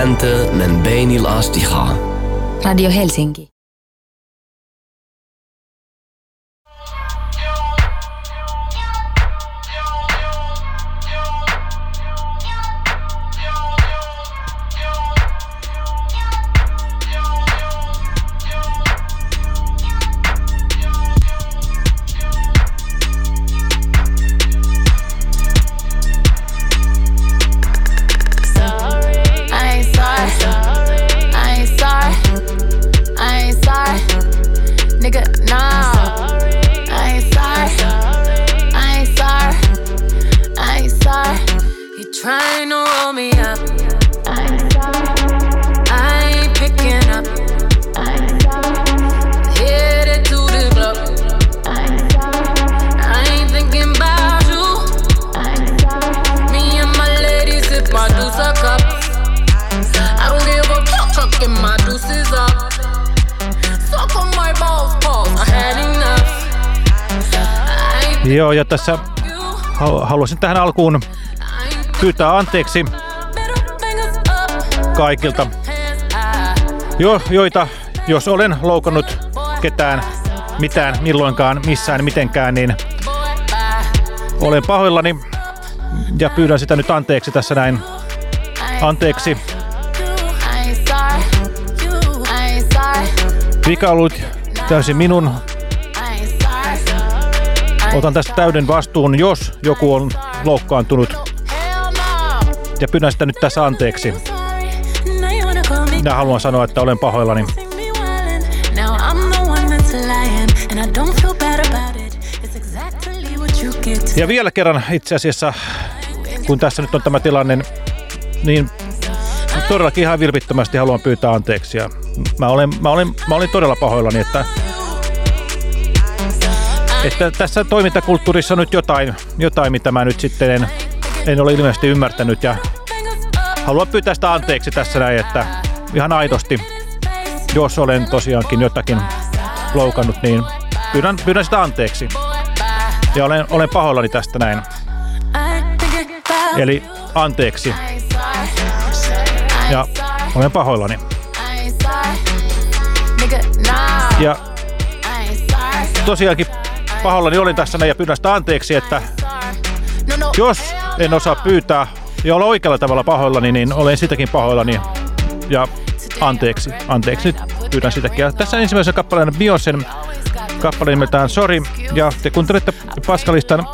häntä men beinil asti Radio Helsinki. Tässä haluaisin tähän alkuun pyytää anteeksi kaikilta, jo, joita, jos olen loukannut ketään, mitään, milloinkaan, missään, mitenkään, niin olen pahoillani ja pyydän sitä nyt anteeksi tässä näin. Anteeksi. Vika on ollut täysin minun Otan tästä täyden vastuun, jos joku on loukkaantunut. Ja pyydän sitä nyt tässä anteeksi. Minä haluan sanoa, että olen pahoillani. Ja vielä kerran itse asiassa, kun tässä nyt on tämä tilanne, niin todellakin ihan vilpittömästi haluan pyytää anteeksi. Ja mä, olen, mä, olen, mä olin todella pahoillani, että että tässä toimintakulttuurissa on nyt jotain, jotain mitä mä nyt sitten en, en ole ilmeisesti ymmärtänyt ja haluan pyytää sitä anteeksi tässä näin, että ihan aidosti, jos olen tosiaankin jotakin loukannut, niin pyydän, pyydän sitä anteeksi. Ja olen, olen pahoillani tästä näin. Eli anteeksi. Ja olen pahoillani. Ja tosiaankin pahollani olin tässä ja pyydän sitä anteeksi, että jos en osaa pyytää ja olla oikealla tavalla pahoillani, niin olen sitäkin pahoillani. Ja anteeksi, anteeksi. Nyt pyydän sitäkin. Ja tässä ensimmäisen kappaleen Beyoncén kappale nimeltään Sorry. Ja te kuuntelette Paskalistan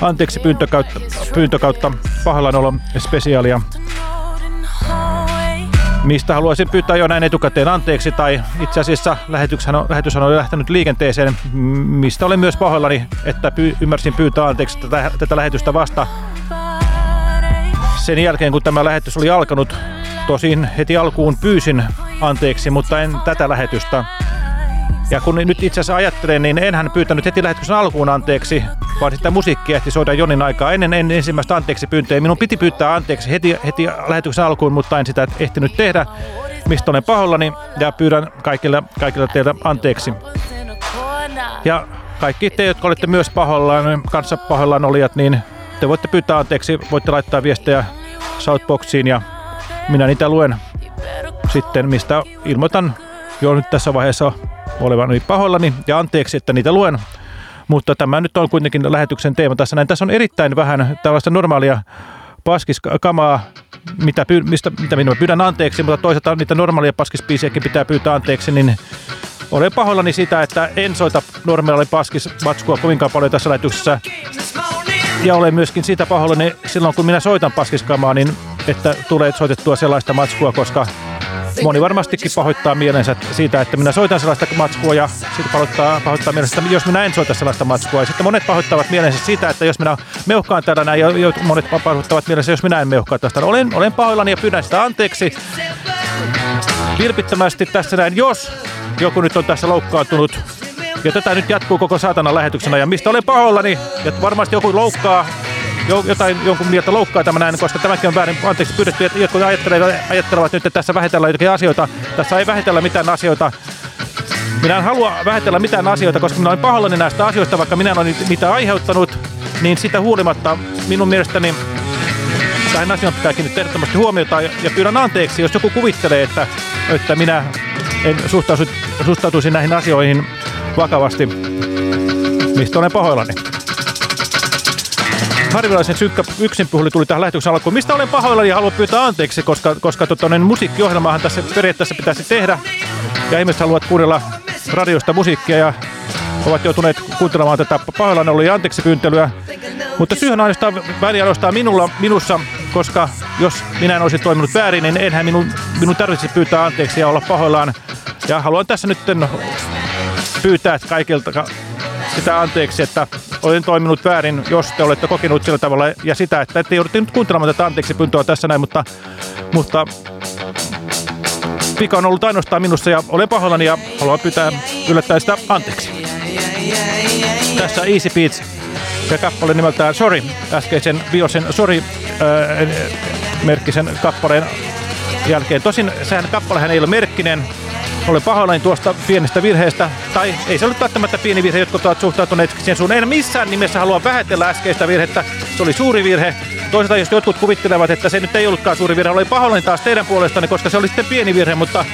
anteeksi pyyntökautta, pyyntökautta pahoillanolo spesiaalia mistä haluaisin pyytää jo näin etukäteen anteeksi, tai itse asiassa lähetyshän on, lähetys on lähtenyt liikenteeseen, mistä olen myös pahoillani, että py, ymmärsin pyytää anteeksi tätä, tätä lähetystä vasta sen jälkeen, kun tämä lähetys oli alkanut. Tosin heti alkuun pyysin anteeksi, mutta en tätä lähetystä. Ja kun nyt itse asiassa ajattelen, niin enhän pyytänyt heti lähetyksen alkuun anteeksi, vaan sitten musiikki ehti soida jonin aikaa ennen, ennen ensimmäistä anteeksi pyyntöä. Minun piti pyytää anteeksi heti, heti lähetyksen alkuun, mutta en sitä ehtinyt tehdä, mistä olen pahollani ja pyydän kaikille, kaikille teiltä anteeksi. Ja kaikki te, jotka olette myös pahollaan, kanssa pahollaan olijat, niin te voitte pyytää anteeksi, voitte laittaa viestejä Southboxiin ja minä niitä luen sitten, mistä ilmoitan jo nyt tässä vaiheessa olevani pahoillani ja anteeksi, että niitä luen. Mutta tämä nyt on kuitenkin lähetyksen teema tässä näin. Tässä on erittäin vähän tällaista normaalia paskiskamaa, mitä, mistä, mitä minua pyydän anteeksi, mutta toisaalta niitä normaalia paskispiisiäkin pitää pyytää anteeksi, niin olen pahoillani sitä, että en soita normaalia paskismatskua kovinkaan paljon tässä lähetyksessä. Ja olen myöskin siitä pahoillani silloin, kun minä soitan paskiskamaa, niin että tulee soitettua sellaista matskua, koska moni varmastikin pahoittaa mielensä siitä, että minä soitan sellaista matskua ja sitten pahoittaa, pahoittaa mielensä, että jos minä en soita sellaista matskua. Ja sitten monet pahoittavat mielensä siitä, että jos minä meuhkaan täällä näin, ja monet pahoittavat mielensä, jos minä en meuhkaa tästä. Olen, olen pahoillani ja pyydän sitä anteeksi vilpittömästi tässä näin, jos joku nyt on tässä loukkaantunut ja tätä nyt jatkuu koko saatanan lähetyksenä ja mistä olen pahoillani ja varmasti joku loukkaa jotain, jonkun mieltä loukkaa tämä näin, koska tämäkin on väärin anteeksi pyydetty, että jotkut ajattelevat, ajattelevat nyt, että tässä vähitellään jotakin asioita. Tässä ei vähitellä mitään asioita. Minä en halua vähitellä mitään asioita, koska minä olen pahoillani näistä asioista, vaikka minä olen niitä aiheuttanut, niin sitä huolimatta minun mielestäni tähän asiaan pitää kiinnittää ehdottomasti huomiota ja, ja pyydän anteeksi, jos joku kuvittelee, että, että minä en suhtautuisi, suhtautuisi näihin asioihin vakavasti, mistä olen pahoillani. Harvinaisen synkkä yksinpuhuli tuli tähän lähetyksen alkuun. Mistä olen pahoillani ja haluan pyytää anteeksi, koska, koska tota, niin musiikkiohjelmahan tässä periaatteessa pitäisi tehdä. Ja ihmiset haluavat kuunnella radiosta musiikkia ja ovat joutuneet kuuntelemaan tätä pahoillani oli anteeksi pyyntelyä. Mutta syyhän ainoastaan väliä ainoastaan minulla, minussa, koska jos minä en olisi toiminut väärin, niin enhän minun, minun tarvitsisi pyytää anteeksi ja olla pahoillaan. Ja haluan tässä nyt pyytää kaikilta sitä anteeksi, että olen toiminut väärin, jos te olette kokenut sillä tavalla ja sitä, että ette joudutte nyt kuuntelemaan tätä anteeksi pyyntöä tässä näin, mutta, mutta vika on ollut ainoastaan minussa ja olen pahoillani ja haluan pyytää yllättäen sitä anteeksi. Tässä Easy Beats ja kappale nimeltään Sorry, äskeisen Biosen Sorry äh, merkkisen kappaleen jälkeen. Tosin sehän kappalehän ei ole merkkinen, olen pahoillani tuosta pienestä virheestä. Tai ei se ollut välttämättä pieni virhe, jotka ovat suhtautuneet siihen suun. En missään nimessä halua vähätellä äskeistä virhettä. Se oli suuri virhe. Toisaalta jos jotkut kuvittelevat, että se nyt ei ollutkaan suuri virhe, olen pahoillani taas teidän puolestanne, koska se oli sitten pieni virhe, mutta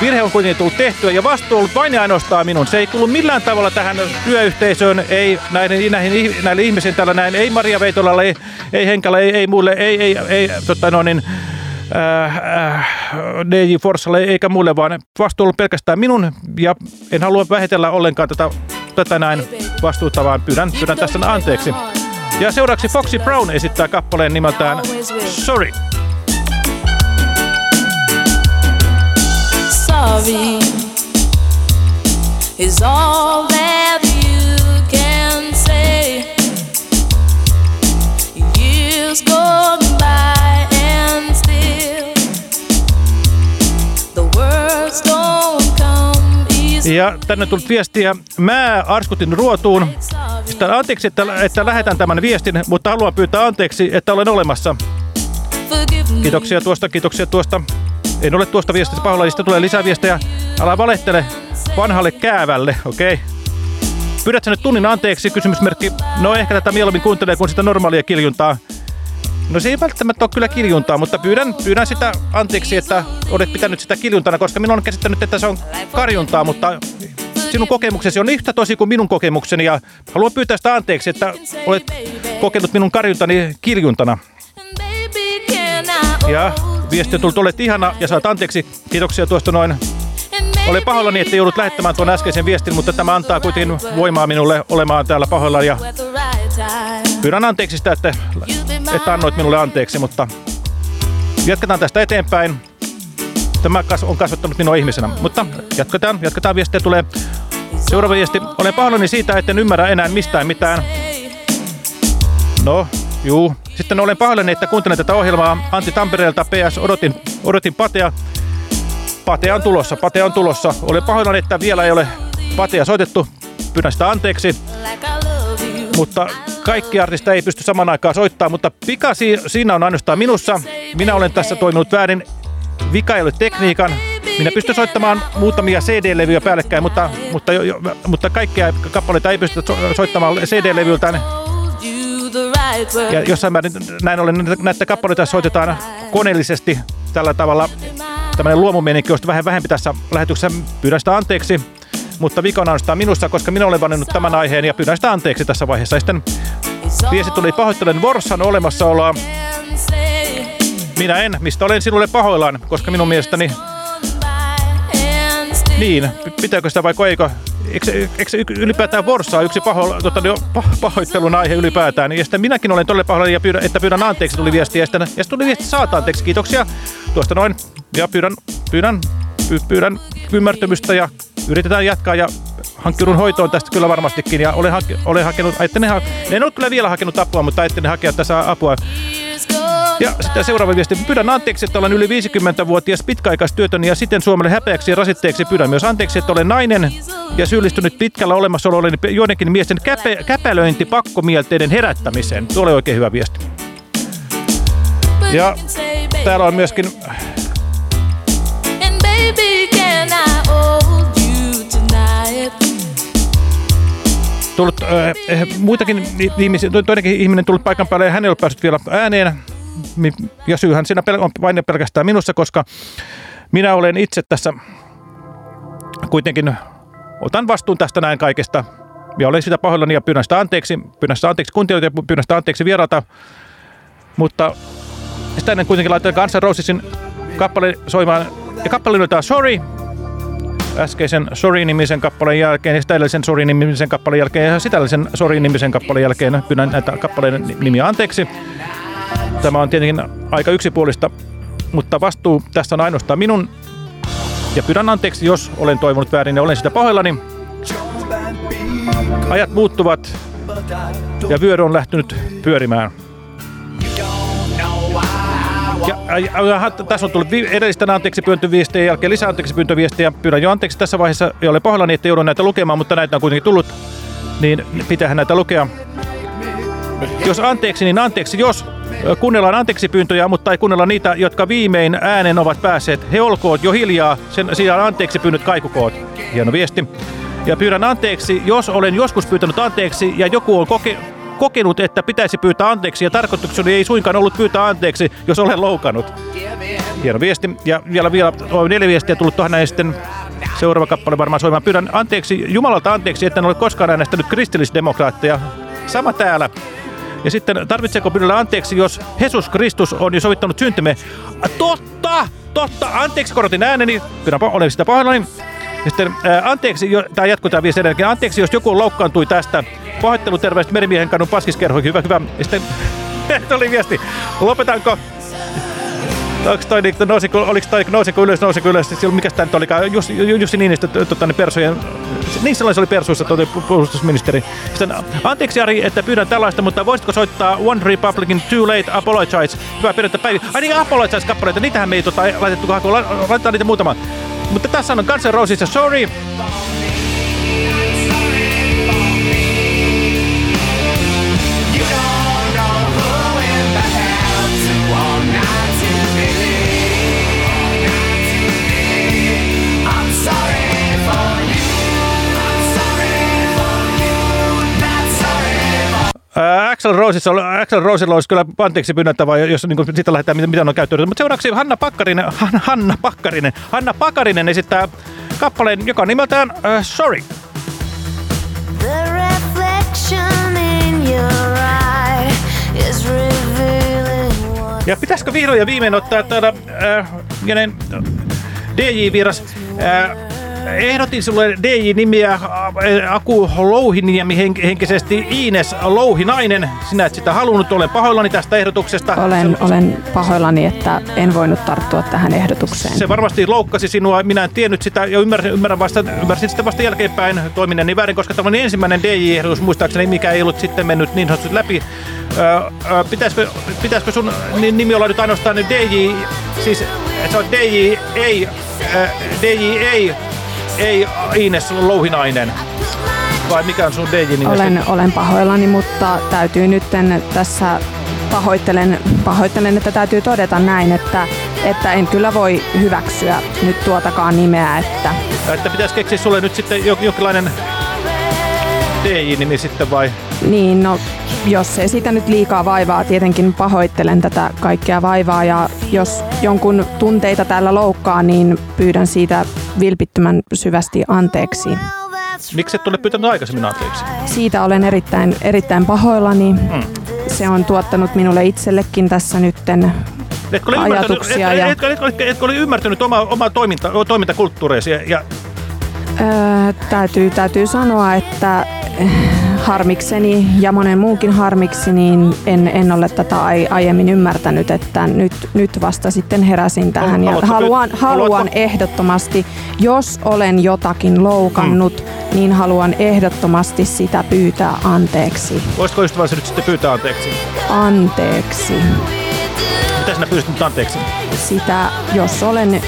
virhe on kuitenkin tullut tehtyä ja vastuu on ollut vain ja ainoastaan minun. Se ei kuulu millään tavalla tähän työyhteisöön, ei näihin, näihin, näille ihmisiin täällä näin, ei Maria Veitolalle, ei, ei Henkalle, ei, ei muille, ei, ei, ei tota no niin, DJ Forsalle eikä muille, vaan vastuu on pelkästään minun ja en halua vähetellä ollenkaan tätä, tätä näin vastuuta, vaan pyydän, pyydän tässä anteeksi. Ja seuraavaksi Foxy Brown esittää kappaleen nimeltään Sorry. Sorry is all that you can say. Years gone Ja tänne tullut viestiä. Mä arskutin ruotuun. Sitä anteeksi, että, että lähetän tämän viestin, mutta haluan pyytää anteeksi, että olen olemassa. Kiitoksia tuosta, kiitoksia tuosta. En ole tuosta viestistä pahoillani, sitten tulee lisää viestejä. Älä valehtele vanhalle käävälle, okei? Okay? Pyydätkö nyt tunnin anteeksi? Kysymysmerkki. No ehkä tätä mieluummin kuuntelee kuin sitä normaalia kiljuntaa. No se ei välttämättä ole kyllä kiljuntaa, mutta pyydän, pyydän sitä anteeksi, että olet pitänyt sitä kiljuntana, koska minun on käsittänyt, että se on karjuntaa, mutta sinun kokemuksesi on yhtä tosi kuin minun kokemukseni ja haluan pyytää sitä anteeksi, että olet kokenut minun karjuntani kiljuntana. Ja viesti on tullut, olet ihana ja saat anteeksi. Kiitoksia tuosta noin. Olen pahoillani, että joudut lähettämään tuon äskeisen viestin, mutta tämä antaa kuitenkin voimaa minulle olemaan täällä pahoilla ja pyydän anteeksi sitä, että, että annoit minulle anteeksi, mutta jatketaan tästä eteenpäin. Tämä on kasvattanut minua ihmisenä, mutta jatketaan, jatketaan viestiä tulee. Seuraava viesti. Olen pahoillani siitä, että en ymmärrä enää mistään mitään. No, juu. Sitten olen pahoillani, että kuuntelen tätä ohjelmaa Antti Tampereelta. PS, odotin, odotin Patea. Patea on tulossa, Patea on tulossa. Olen pahoillani, että vielä ei ole Patea soitettu. Pyydän sitä anteeksi. Mutta kaikki artista ei pysty saman aikaan soittamaan, mutta vika si siinä on ainoastaan minussa. Minä olen tässä toiminut väärin. Vika ei ole tekniikan. Minä pystyn soittamaan muutamia CD-levyjä päällekkäin, mutta, mutta, jo, mutta kaikkia kappaleita ei pysty so soittamaan CD-levyltään. Ja jossain määrin näin ollen näitä kappaleita soitetaan koneellisesti tällä tavalla. Tällainen luomumienikki, josta vähän vähempi tässä lähetyksessä. Pyydän sitä anteeksi mutta vika on ainoastaan minussa, koska minä olen valinnut tämän aiheen ja pyydän sitä anteeksi tässä vaiheessa. Ja sitten viesti tuli, pahoittelen Vorsan olemassaoloa. Minä en, mistä olen sinulle pahoillaan, koska minun mielestäni... Niin, pitääkö sitä vai eikö? Eikö, eikö ylipäätään Vorsa yksi paho, tota, pahoittelun aihe ylipäätään? Ja sitten minäkin olen todella pahoillani, ja pyydän, että pyydän anteeksi, tuli viesti. Ja sitten, ja sitten tuli viesti, saat anteeksi, kiitoksia tuosta noin. Ja pyydän, pyydän, pyydän ymmärtämystä ja yritetään jatkaa ja hankkiudun hoitoon tästä kyllä varmastikin. Ja olen, hake, olen hakenut, ne ha, en ole kyllä vielä hakenut apua, mutta ne hakea tässä apua. Ja sitten seuraava viesti. Pyydän anteeksi, että olen yli 50-vuotias pitkäaikaistyötön ja sitten Suomelle häpeäksi ja rasitteeksi pyydän myös anteeksi, että olen nainen ja syyllistynyt pitkällä olemassaololleni joidenkin miesten käpe, käpälöinti pakkomielteiden herättämiseen. Tuo oli oikein hyvä viesti. Ja täällä on myöskin tullut äh, muitakin ihmisiä, toinenkin ihminen tullut paikan päälle ja hän ei ole päässyt vielä ääneen. Ja syyhän siinä on vain pelkästään minussa, koska minä olen itse tässä kuitenkin otan vastuun tästä näin kaikesta ja olen sitä pahoillani ja pyydän sitä anteeksi, pyydän sitä anteeksi kuntioita ja pyydän sitä anteeksi vierata. Mutta sitä ennen kuitenkin laitetaan Guns N' Rosesin kappale soimaan. Ja kappale nimeltään Sorry. Äskeisen Sorry-nimisen kappaleen jälkeen ja sitä Sorry-nimisen kappaleen jälkeen ja sitä Sorry-nimisen kappaleen jälkeen pyydän näitä kappaleen nimiä anteeksi. Tämä on tietenkin aika yksipuolista, mutta vastuu tässä on ainoastaan minun. Ja pyydän anteeksi, jos olen toivonut väärin ja olen sitä pahoillani. Ajat muuttuvat ja vyöry on lähtenyt pyörimään. Ja, ja, ja, tässä on tullut edellisten anteeksi pyyntöviestejä jälkeen lisää anteeksi pyyntöviestejä. Pyydän jo anteeksi tässä vaiheessa ja olen pahoillani, että joudun näitä lukemaan, mutta näitä on kuitenkin tullut. Niin pitäähän näitä lukea. Jos anteeksi, niin anteeksi, jos kuunnellaan anteeksi pyyntöjä, mutta ei kuunnella niitä, jotka viimein äänen ovat päässeet. He olkoot jo hiljaa, sen sijaan anteeksi pyynnöt kaikukoot. Hieno viesti. Ja pyydän anteeksi, jos olen joskus pyytänyt anteeksi ja joku on koke kokenut, että pitäisi pyytää anteeksi ja tarkoitukseni ei suinkaan ollut pyytää anteeksi, jos olen loukannut. Hieno viesti. Ja vielä, vielä on neljä viestiä tullut tuohon näin sitten seuraava kappale varmaan soimaan. Pyydän anteeksi, Jumalalta anteeksi, että en ole koskaan äänestänyt kristillisdemokraatteja. Sama täällä. Ja sitten tarvitseeko pyydellä anteeksi, jos Jesus Kristus on jo sovittanut syntymme? Totta! Totta! Anteeksi korotin ääneni. Pyydän olen sitä pahoillani. Ja sitten ää, anteeksi, jo, tämä jatkuu tämä. Anteeksi, jos joku loukkaantui tästä. Pahoittelu terveistä merimiehen kannun paskiskerho. Hyvä, hyvä. Ja sitten oli viesti. Lopetanko? Onko toi, niin, nousiko, oliko toi, nousiko ylös, nousiko ylös, silloin mikä tämä nyt olikaan, Jussi, Jussi Niinistö, tota, niin persojen, niin sellainen se oli persuissa tuo puolustusministeri. Sitten, anteeksi Ari, että pyydän tällaista, mutta voisitko soittaa One Republican Too Late Apologize, hyvää pidettä päivä. Ai niin, Apologize-kappaleita, niitähän me ei tota, laitettu hakuun, laitetaan niitä muutama. Mutta tässä on Guns N' Roses ja Sorry. Axel Rosella, Axel Rosella olisi kyllä anteeksi pyynnättävä, jos niin kuin, siitä lähdetään, mitä, mitä on käyttänyt. Mutta seuraavaksi Hanna Pakkarinen, Hanna Pakkarinen, Hanna Pakkarinen esittää kappaleen, joka on nimeltään uh, Sorry. Ja pitäisikö vihdoin ja viimein ottaa täällä äh, DJ-vieras äh, ehdotin sulle DJ-nimiä äh, Aku Louhiniemi henkisesti Iines Louhinainen. Sinä et sitä halunnut, olen pahoillani tästä ehdotuksesta. Olen, Se, olen pahoillani, että en voinut tarttua tähän ehdotukseen. Se varmasti loukkasi sinua. Minä en tiennyt sitä ja ymmärsin, ymmärrän vasta, ymmärsin sitä vasta jälkeenpäin toiminen niin väärin, koska tämä oli ensimmäinen DJ-ehdotus muistaakseni, mikä ei ollut sitten mennyt niin sanotusti läpi. Öö, pitäisikö, pitäisikö sun nimi olla nyt ainoastaan DJ, siis se on DJ ei, DJ ei ei Ines Louhinainen. Vai mikä on sun DJ Olen, olen pahoillani, mutta täytyy nyt tässä pahoittelen, pahoittelen, että täytyy todeta näin, että, että en kyllä voi hyväksyä nyt tuotakaan nimeä. Että, että pitäisi keksiä sulle nyt sitten jonkinlainen DJ-nimi sitten vai? Niin, no jos ei siitä nyt liikaa vaivaa, tietenkin pahoittelen tätä kaikkea vaivaa ja jos jonkun tunteita täällä loukkaa, niin pyydän siitä vilpittömän syvästi anteeksi. Miksi et ole pyytänyt aikaisemmin anteeksi? Siitä olen erittäin, erittäin pahoillani. Hmm. Se on tuottanut minulle itsellekin tässä nytten etkö ole ajatuksia. Et, ja... etkö, etkö, etkö, etkö ole ymmärtänyt omaa, omaa toiminta, toimintakulttuureisi ja Öö, täytyy, täytyy sanoa, että harmikseni ja monen muunkin harmiksi, niin en, en ole tätä aiemmin ymmärtänyt, että nyt, nyt vasta sitten heräsin tähän. Ja haluan, haluan ehdottomasti, jos olen jotakin loukannut, hmm. niin haluan ehdottomasti sitä pyytää anteeksi. Voisitko ystävänsä nyt sitten pyytää anteeksi? Anteeksi. Mitä sinä pyysit anteeksi? Sitä, jos olen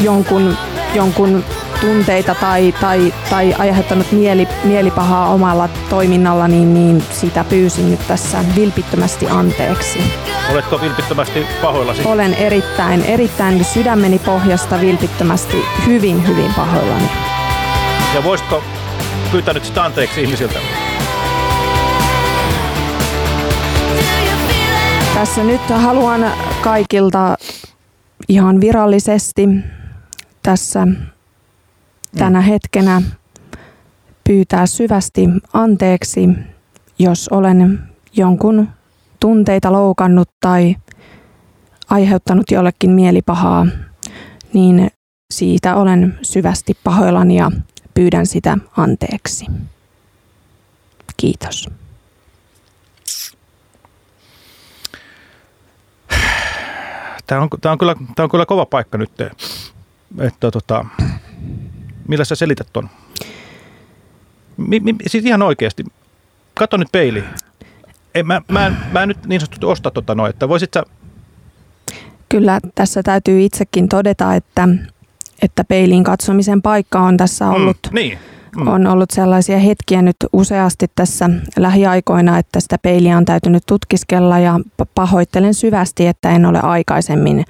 jonkun, jonkun tunteita tai, tai, tai aiheuttanut mieli, mielipahaa omalla toiminnalla, niin, niin sitä pyysin nyt tässä vilpittömästi anteeksi. Oletko vilpittömästi pahoillasi? Olen erittäin, erittäin sydämeni pohjasta vilpittömästi hyvin, hyvin pahoillani. Ja voisitko pyytää nyt sitä anteeksi ihmisiltä? Tässä nyt haluan kaikilta ihan virallisesti tässä tänä hetkenä pyytää syvästi anteeksi, jos olen jonkun tunteita loukannut tai aiheuttanut jollekin mielipahaa, niin siitä olen syvästi pahoillani ja pyydän sitä anteeksi. Kiitos. Tämä on, tämä on, kyllä, tämä on kyllä kova paikka nyt. Että, tota, millä sä selität ton? Mi, mi, siis ihan oikeasti. Kato nyt peiliin. Ei, mä, mä, en, mä en nyt niin sanotusti osta tota noin, että voisit sä... Kyllä tässä täytyy itsekin todeta, että, että peiliin katsomisen paikka on tässä ollut Mm, niin. Mm. On ollut sellaisia hetkiä nyt useasti tässä lähiaikoina, että sitä peiliä on täytynyt tutkiskella ja pahoittelen syvästi, että en ole aikaisemmin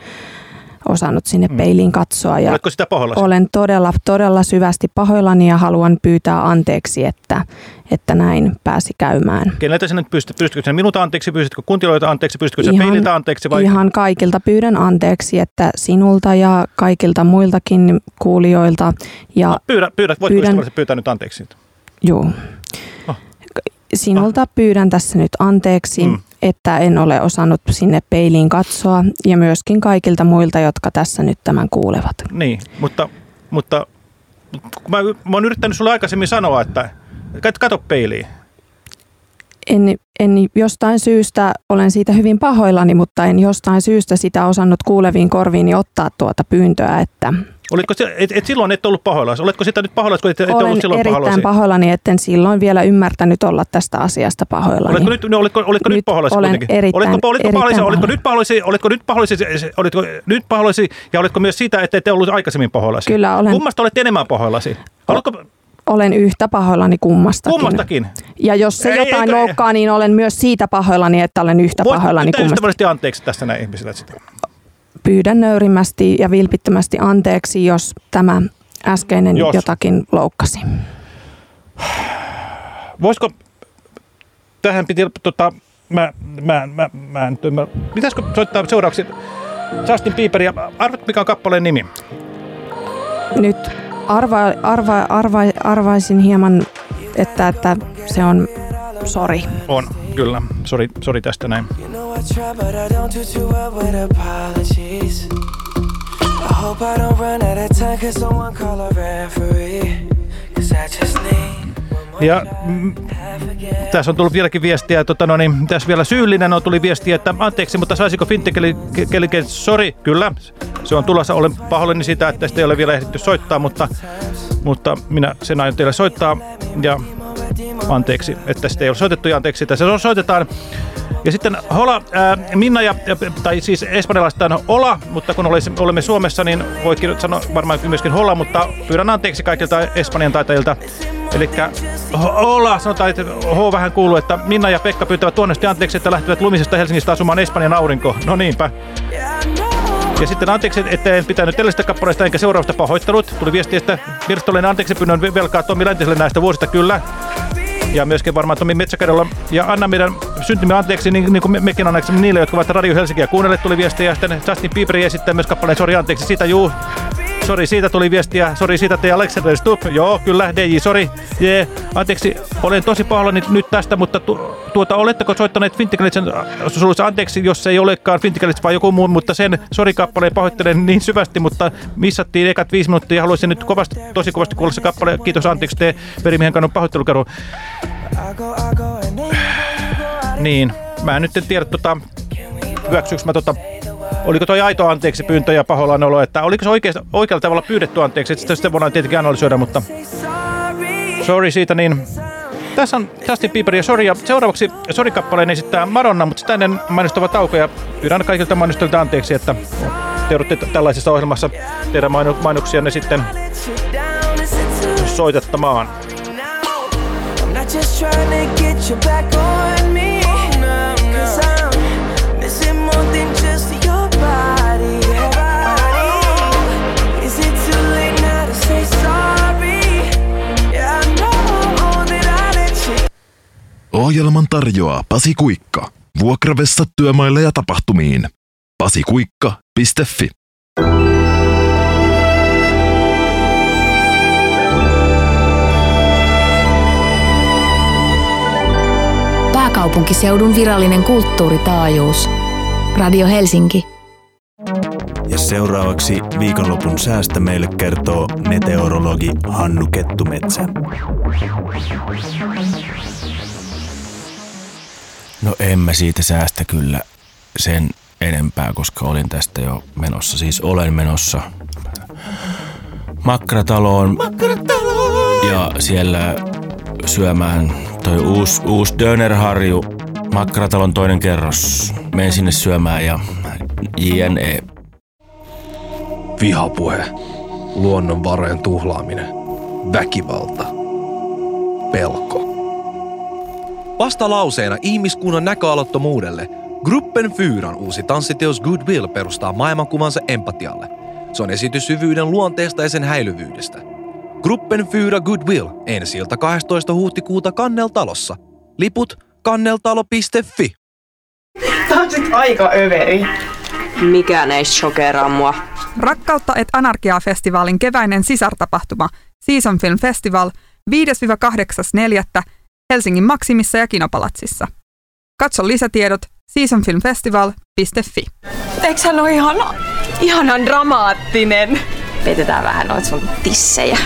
osannut sinne Mm. peiliin katsoa. Ja Oletko sitä pahoillasi? olen todella, todella syvästi pahoillani ja haluan pyytää anteeksi, että, että näin pääsi käymään. Keneltä sinä pystyt? Pystytkö sinä minulta anteeksi? Pystytkö kuntiloilta anteeksi? Pystytkö sinä Ihan- peililtä anteeksi? Vai? Ihan kaikilta pyydän anteeksi, että sinulta ja kaikilta muiltakin kuulijoilta ja No, pyydä, pyydä, voitko pyydän- pyytää nyt anteeksi? Juu. Oh. Sinulta pyydän tässä nyt anteeksi, Mm. Että en ole osannut sinne peiliin katsoa ja myöskin kaikilta muilta, jotka tässä nyt tämän kuulevat. Niin, mutta, mutta kun mä, mä oon yrittänyt sulle aikaisemmin sanoa, että kat- kato peiliin. En, en jostain syystä, olen siitä hyvin pahoillani, mutta en jostain syystä sitä osannut kuuleviin korviini ottaa tuota pyyntöä, että Se, et, et silloin et ollut pahoillasi? Oletko sitä nyt pahoillasi, kun et, et olen ollut silloin erittäin pahoillasi? pahoillani, etten silloin vielä ymmärtänyt olla tästä asiasta pahoillani. Oletko nyt, no, oletko, oletko nyt, Nyt pahoillasi olen kuitenkin? erittäin- oletko, oletko, pahoillasi, erittäin oletko, pahoillani. nyt pahoillasi, oletko nyt pahoillasi, oletko nyt pahoillasi ja oletko myös sitä, että ette ollut aikaisemmin pahoillasi? Kyllä olen. Kummasta olet enemmän pahoillasi? Haluatko Olen yhtä pahoillani kummastakin. kummastakin? Ja jos se Ei, jotain eikö- loukkaa, niin olen myös siitä pahoillani, että olen yhtä Voit pahoillani pyytää kummasta. ystävällisesti anteeksi tässä näin ihmisille. Sitten. Pyydän nöyrimmästi ja vilpittömästi anteeksi, jos tämä äskeinen Jos. jotakin loukkasi. Voisiko, tähän piti, tota, mä, mä, mä, mä en ymmärrä. Pitäisikö soittaa seuraavaksi Justin Bieberia? Arvat, mikä on kappaleen nimi? Nyt arva, arva, arva, arvaisin hieman, että, että se on sori. On, kyllä. Sori, sori tästä näin. I try, but I don't do too well with apologies. I hope I don't run out of time, cause someone call a referee. Cause I just need Ja mm, tässä on tullut vieläkin viestiä, tota, no niin, tässä vielä syyllinen on tuli viestiä, että anteeksi, mutta saisiko Fintekeli, sori, kyllä, se on tulossa, olen pahoillani sitä, että sitä ei ole vielä ehditty soittaa, mutta, mutta minä sen aion teille soittaa ja anteeksi, että sitä ei ole soitettu ja anteeksi, että se soitetaan. Ja sitten Hola, ää, Minna ja, tai siis espanjalaista on Ola, mutta kun olemme- Suomessa, niin voi kirjo- sanoa varmaan myöskin Hola, mutta pyydän anteeksi kaikilta espanjan taitajilta. Eli Ola, sanotaan, että H vähän kuuluu, että Minna ja Pekka pyytävät tuonnesti anteeksi, että lähtivät lumisesta Helsingistä asumaan Espanjan aurinko. No niinpä. Ja sitten anteeksi, että en pitänyt tällaista kappaleesta enkä seuraavasta pahoittelut. Tuli viesti, että Virstolen anteeksi pyynnön velkaa Tommi Läntiselle näistä vuosista kyllä. Ja myöskin varmaan Tommi Metsäkädellä. Ja anna meidän syntymme anteeksi, niin, niin kuin me, mekin anneeksi niille, jotka ovat Radio Helsinkiä kuunnelleet, tuli viestiä. Ja sitten Justin Bieber esittää myös kappaleen Sori anteeksi siitä, juu. Sori, siitä tuli viestiä. Sori, siitä te Alexander Stubb. Joo, kyllä, DJ, sori. Jee, anteeksi, olen tosi pahoillani nyt tästä, mutta tu, tuota, oletteko soittaneet Fintikelitsen suluissa anteeksi, jos ei olekaan Fintikelits vai joku muu, mutta sen sori-kappaleen pahoittelen niin syvästi, mutta missattiin ekat viisi minuuttia ja haluaisin nyt kovasti, tosi kovasti kuulla se kappale. Kiitos, anteeksi, te you go out. Niin, mä en nyt en tiedä, tota, hyväksyykö mä tota, oliko toi aito anteeksi pyyntö ja pahoillaan olo, että oliko se oikeasti, oikealla tavalla pyydetty anteeksi, että sitä, voidaan tietenkin analysoida, mutta Sorry. siitä, niin tässä on Justin Bieber ja Sorry, ja seuraavaksi Sorry-kappaleen esittää Madonna, mutta sitä ennen mainostava tauko, ja pyydän kaikilta mainostajilta anteeksi, että te joudutte tällaisessa ohjelmassa tehdä maino- mainoksia ne sitten soitettamaan. just trying to get you back on me. Ohjelman tarjoaa Pasi Kuikka. Vuokravessa työmaille ja tapahtumiin. pasikuikka.fi Pääkaupunkiseudun virallinen kulttuuritaajuus. Radio Helsinki. Ja seuraavaksi viikonlopun säästä meille kertoo meteorologi Hannu Kettumetsä. No en mä siitä säästä kyllä sen enempää, koska olin tästä jo menossa. Siis olen menossa Makrataloon. Makrataloon! Ja siellä syömään toi uusi, uusi Dönerharju, Makratalon toinen kerros. Menen sinne syömään ja JNE. Vihapuhe, luonnonvarojen tuhlaaminen, väkivalta, pelko. Vasta lauseena ihmiskunnan näköalattomuudelle Gruppen Fyran uusi tanssiteos Goodwill perustaa maailmankuvansa empatialle. Se on esitys syvyyden luonteesta ja sen häilyvyydestä. Gruppen Fyra Goodwill ensi ilta 12. huhtikuuta Kanneltalossa. Liput kanneltalo.fi. Tää on sit aika överi. Mikään ei shokeraa mua. Rakkautta et Anarkia-festivaalin keväinen sisartapahtuma Season Film Festival 5-8.4. Helsingin Maksimissa ja Kinopalatsissa. Katso lisätiedot seasonfilmfestival.fi. Eikö hän ole ihana, ihanan dramaattinen? Petetään vähän noita sun tissejä.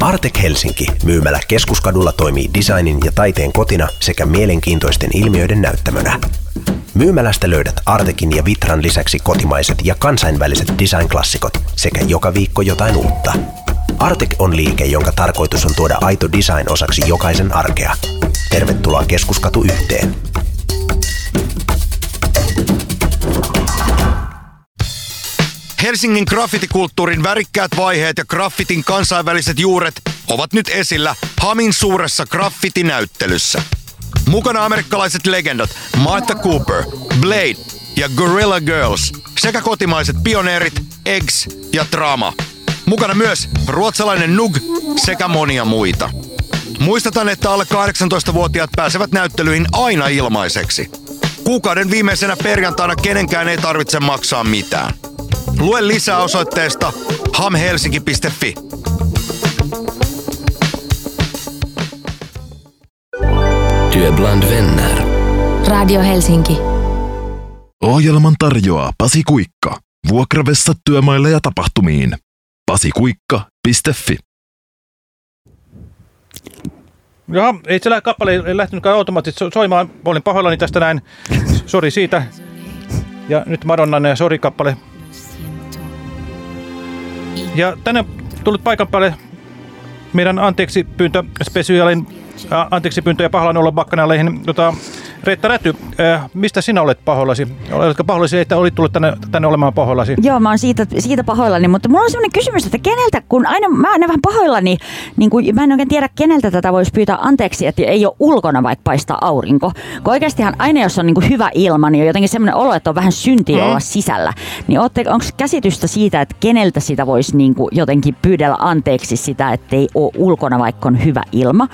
Artek Helsinki myymälä keskuskadulla toimii designin ja taiteen kotina sekä mielenkiintoisten ilmiöiden näyttämönä. Myymälästä löydät Artekin ja Vitran lisäksi kotimaiset ja kansainväliset design-klassikot sekä joka viikko jotain uutta. Artek on liike, jonka tarkoitus on tuoda aito design osaksi jokaisen arkea. Tervetuloa Keskuskatu yhteen. Helsingin graffitikulttuurin värikkäät vaiheet ja graffitin kansainväliset juuret ovat nyt esillä Hamin suuressa graffitinäyttelyssä. Mukana amerikkalaiset legendat Martha Cooper, Blade ja Gorilla Girls sekä kotimaiset pioneerit Eggs ja Drama. Mukana myös ruotsalainen Nug sekä monia muita. Muistetaan, että alle 18-vuotiaat pääsevät näyttelyihin aina ilmaiseksi. Kuukauden viimeisenä perjantaina kenenkään ei tarvitse maksaa mitään. Lue lisää osoitteesta hamhelsinki.fi. Du bland vänner. Radio Helsinki. Ohjelman tarjoaa Pasi Kuikka. Vuokravessa työmaille ja tapahtumiin. pasikuikka.fi Joo, ei se kappale ei lähtenytkään automaattisesti soimaan. Olin pahoillani tästä näin. Sori siitä. Ja nyt Madonnan ja Sori-kappale. Ja tänne tullut paikan päälle meidän anteeksi pyyntö spesiaalin anteeksi pyyntö ja pahoillani olla bakkanalleihin. Tota, Reetta Räty, äh, mistä sinä olet pahoillasi? Oletko pahoillasi, että olit tullut tänne, tänne olemaan pahoillasi? Joo, mä oon siitä, siitä pahoillani, mutta mulla on sellainen kysymys, että keneltä, kun aina mä aina vähän pahoillani, niin kuin, mä en oikein tiedä, keneltä tätä voisi pyytää anteeksi, että ei ole ulkona vaikka paistaa aurinko. Kun oikeastihan aina, jos on niin kuin hyvä ilma, niin on jotenkin semmoinen olo, että on vähän syntiä mm. olla sisällä. Niin onko käsitystä siitä, että keneltä sitä voisi niin kuin jotenkin pyydellä anteeksi sitä, että ei ole ulkona, vaikka on hyvä ilma.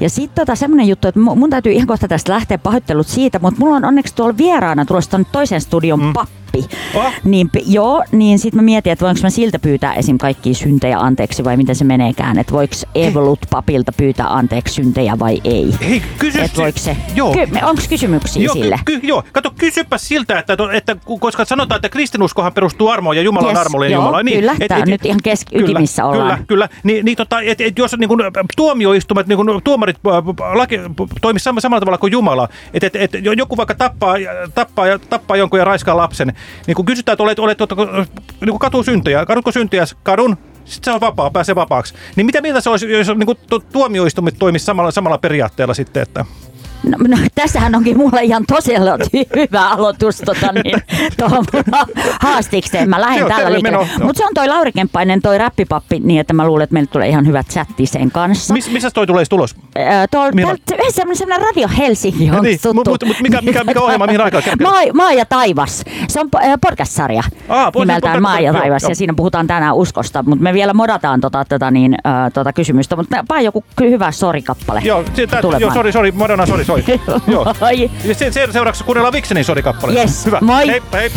Ja sitten tota, semmoinen juttu, että mun täytyy ihan kohta tästä lähteä pahoittelut siitä, mutta mulla on onneksi tuolla vieraana tulossa toisen studion mm. pappi pappi. Oh. Niin, joo, niin sitten mä mietin, että voinko mä siltä pyytää esim. kaikkia syntejä anteeksi vai miten se meneekään. Että voiko Evolut papilta pyytää anteeksi syntejä vai ei. Hei, kysy Et voiko se, joo. Ky, onko kysymyksiä joo, sille? Ky, joo, kato, kysypä siltä, että, että, koska sanotaan, että kristinuskohan perustuu armoon ja Jumala on yes, armollinen joo, Jumala. Niin, kyllä, et, tämä on et, nyt ihan keskiytimissä kyllä, ollaan. Kyllä, kyllä. Niin, niin tota, et, et, jos niin kun, tuomioistumat, niin kun, tuomarit laki, toimisi samalla, samalla tavalla kuin Jumala, että et, et, joku vaikka tappaa, tappaa, tappaa jonkun ja raiskaa lapsen, niin kun kysytään, että olet, olet, olet niin kuin katuu syntejä. Kadutko syntejä? Kadun. Sitten se on vapaa, pääsee vapaaksi. Niin mitä mieltä se olisi, jos niin kuin tuomioistumit toimisi samalla, samalla periaatteella sitten, että... No, no, tässähän onkin mulle ihan tosiaan hyvä aloitus tota, niin, tuohon mun haastikseen. Mä lähden Joo, tällä liikkeelle. Mutta se on toi Lauri Kemppainen, toi räppipappi, niin että mä luulen, että meille tulee ihan hyvä chatti sen kanssa. Miss, missä toi tulee tulos? Tuolla Milloin? semmoinen, semmoinen Radio Helsinki on Niin, tuttu. mut- mut mikä- mikä- mikä ohjelma, mihin aikaan? Maa, maa ja taivas. Se on äh, podcast-sarja Aa, nimeltään Maa ja taivas joo. ja siinä puhutaan tänään uskosta, mutta me vielä modataan tota, tätä niin, äh, tota kysymystä, mutta vaan joku hyvä sorikappale. Joo, joo, sori, sori, Madonna, sori, sori. joo. Moi. Ja se, se, seuraavaksi kuunnellaan Viksenin sorikappale. Yes, Hyvä. moi. Hei, hei.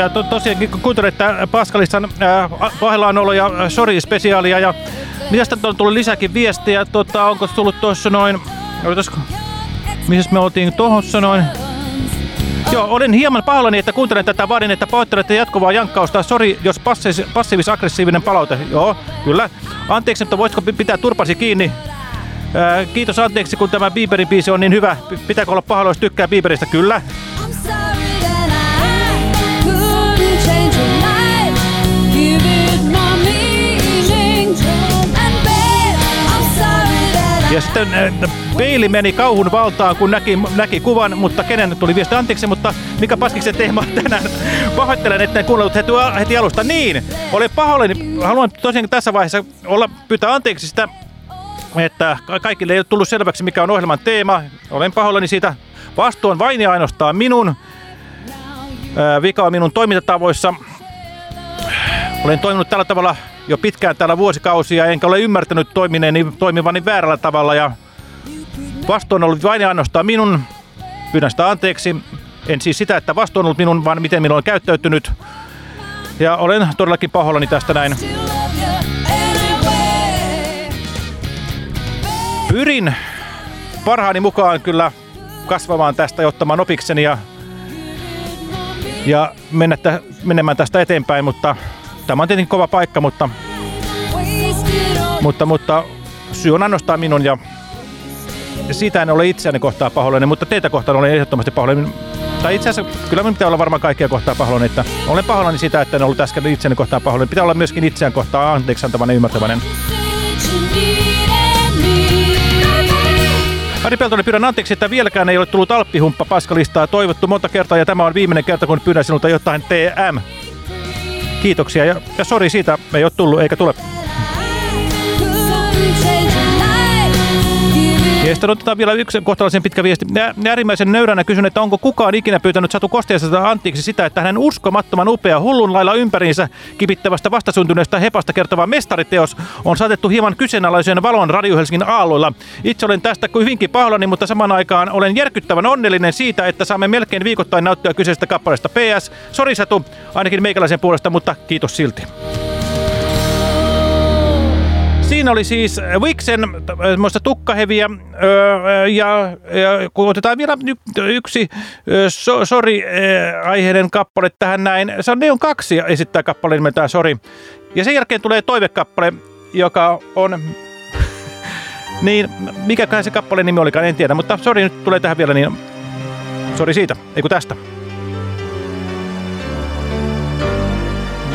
Ja to, tosiaankin kun kuuntelet tää Paskalistan äh, pahellaanolo ja äh, sori-spesiaalia ja mitä on tullut lisääkin viestiä, tota, onko tullut tuossa noin, missä me oltiin tuossa noin, Joo, olen hieman pahoillani, että kuuntelen tätä vaadin, että pahoittelette jatkuvaa jankkausta. Sori, jos passis, passiivis-aggressiivinen palaute. Joo, kyllä. Anteeksi, mutta voisiko pi- pitää turpasi kiinni? Ää, kiitos anteeksi, kun tämä Bieberin biisi on niin hyvä. Pitääkö olla pahoilla, jos tykkää Bieberistä? Kyllä. Ja sitten äh, peili meni kauhun valtaan, kun näki, näki kuvan, mutta kenen tuli viesti anteeksi, mutta mikä paskiksen teema tänään? Pahoittelen, etten kuunnellut heti, heti alusta. Niin, olen pahoillani. Haluan tosiaan tässä vaiheessa olla, pyytää anteeksi sitä, että ka- kaikille ei ole tullut selväksi, mikä on ohjelman teema. Olen pahoillani siitä. Vastuu on vain ja ainoastaan minun. Ää, Vika on minun toimintatavoissa. Olen toiminut tällä tavalla jo pitkään täällä vuosikausia, enkä ole ymmärtänyt toimineeni, toimivani väärällä tavalla. Ja vastuu on ollut vain ja ainoastaan minun. Pyydän sitä anteeksi. En siis sitä, että vastuu on ollut minun, vaan miten minä olen käyttäytynyt. Ja olen todellakin pahoillani tästä näin. Pyrin parhaani mukaan kyllä kasvamaan tästä ja ottamaan opikseni ja, ja mennä tä, menemään tästä eteenpäin, mutta tämä on tietenkin kova paikka, mutta, mutta, mutta syy on ainoastaan minun ja siitä en ole itseäni kohtaa pahoillani, mutta teitä kohtaan olen ehdottomasti pahoillani. Tai itse asiassa kyllä minun pitää olla varmaan kaikkia kohtaa pahoillani, että olen pahoillani sitä, että en ollut äsken itseäni kohtaan pahoillani. Pitää olla myöskin itseään kohtaan anteeksi antavainen ja ymmärtäväinen. Ari Peltonen, pyydän anteeksi, että vieläkään ei ole tullut Alppihumppa paskalistaa toivottu monta kertaa ja tämä on viimeinen kerta, kun pyydän sinulta jotain TM. Kiitoksia ja, ja sori siitä, ei ole tullut eikä tule. Ja otetaan vielä yksi kohtalaisen pitkä viesti. Äärimmäisen nöyränä kysyn, että onko kukaan ikinä pyytänyt Satu Kostiaiselta antiiksi sitä, että hänen uskomattoman upea hullun lailla ympäriinsä kipittävästä vastasyntyneestä hepasta kertova mestariteos on saatettu hieman kyseenalaisen valon Radio Helsingin aalloilla. Itse olen tästä hyvinkin pahoillani, mutta samaan aikaan olen järkyttävän onnellinen siitä, että saamme melkein viikoittain nauttia kyseisestä kappaleesta. PS, sori Satu, ainakin meikäläisen puolesta, mutta kiitos silti. Siinä oli siis Wixen semmoista tukkaheviä öö, ja, ja kun otetaan vielä yksi so, sori-aiheinen kappale tähän näin. Se on Neon 2 esittää kappale nimeltään Sori. Ja sen jälkeen tulee toivekappale, joka on... niin, mikäköhän se kappaleen nimi olikaan, en tiedä, mutta Sori nyt tulee tähän vielä, niin Sori siitä, ei kun tästä.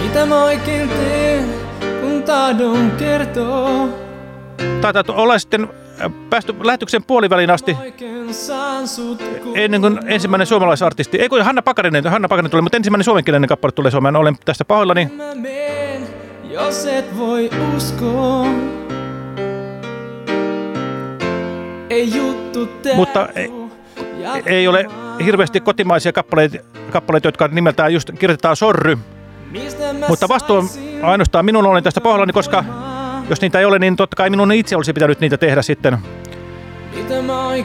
Mitä mä oikein teen, tahdon kertoa? Taitaa olla sitten äh, päästy lähetyksen puoliväliin asti ennen kuin ensimmäinen suomalaisartisti, ei kun Hanna Pakarinen, Hanna Pakarinen tuli, mutta ensimmäinen suomenkielinen kappale tulee Suomeen. Olen tästä pahoillani. mä meen, jos et voi uskoa. Ei juttu Mutta ei, ei ole hirveästi kotimaisia kappaleita, kappaleita, jotka nimeltään just kirjoitetaan sorry. Mutta vastuu on ainoastaan minun olen tästä pahoillani, koska jos niitä ei ole, niin totta kai minun itse olisi pitänyt niitä tehdä sitten.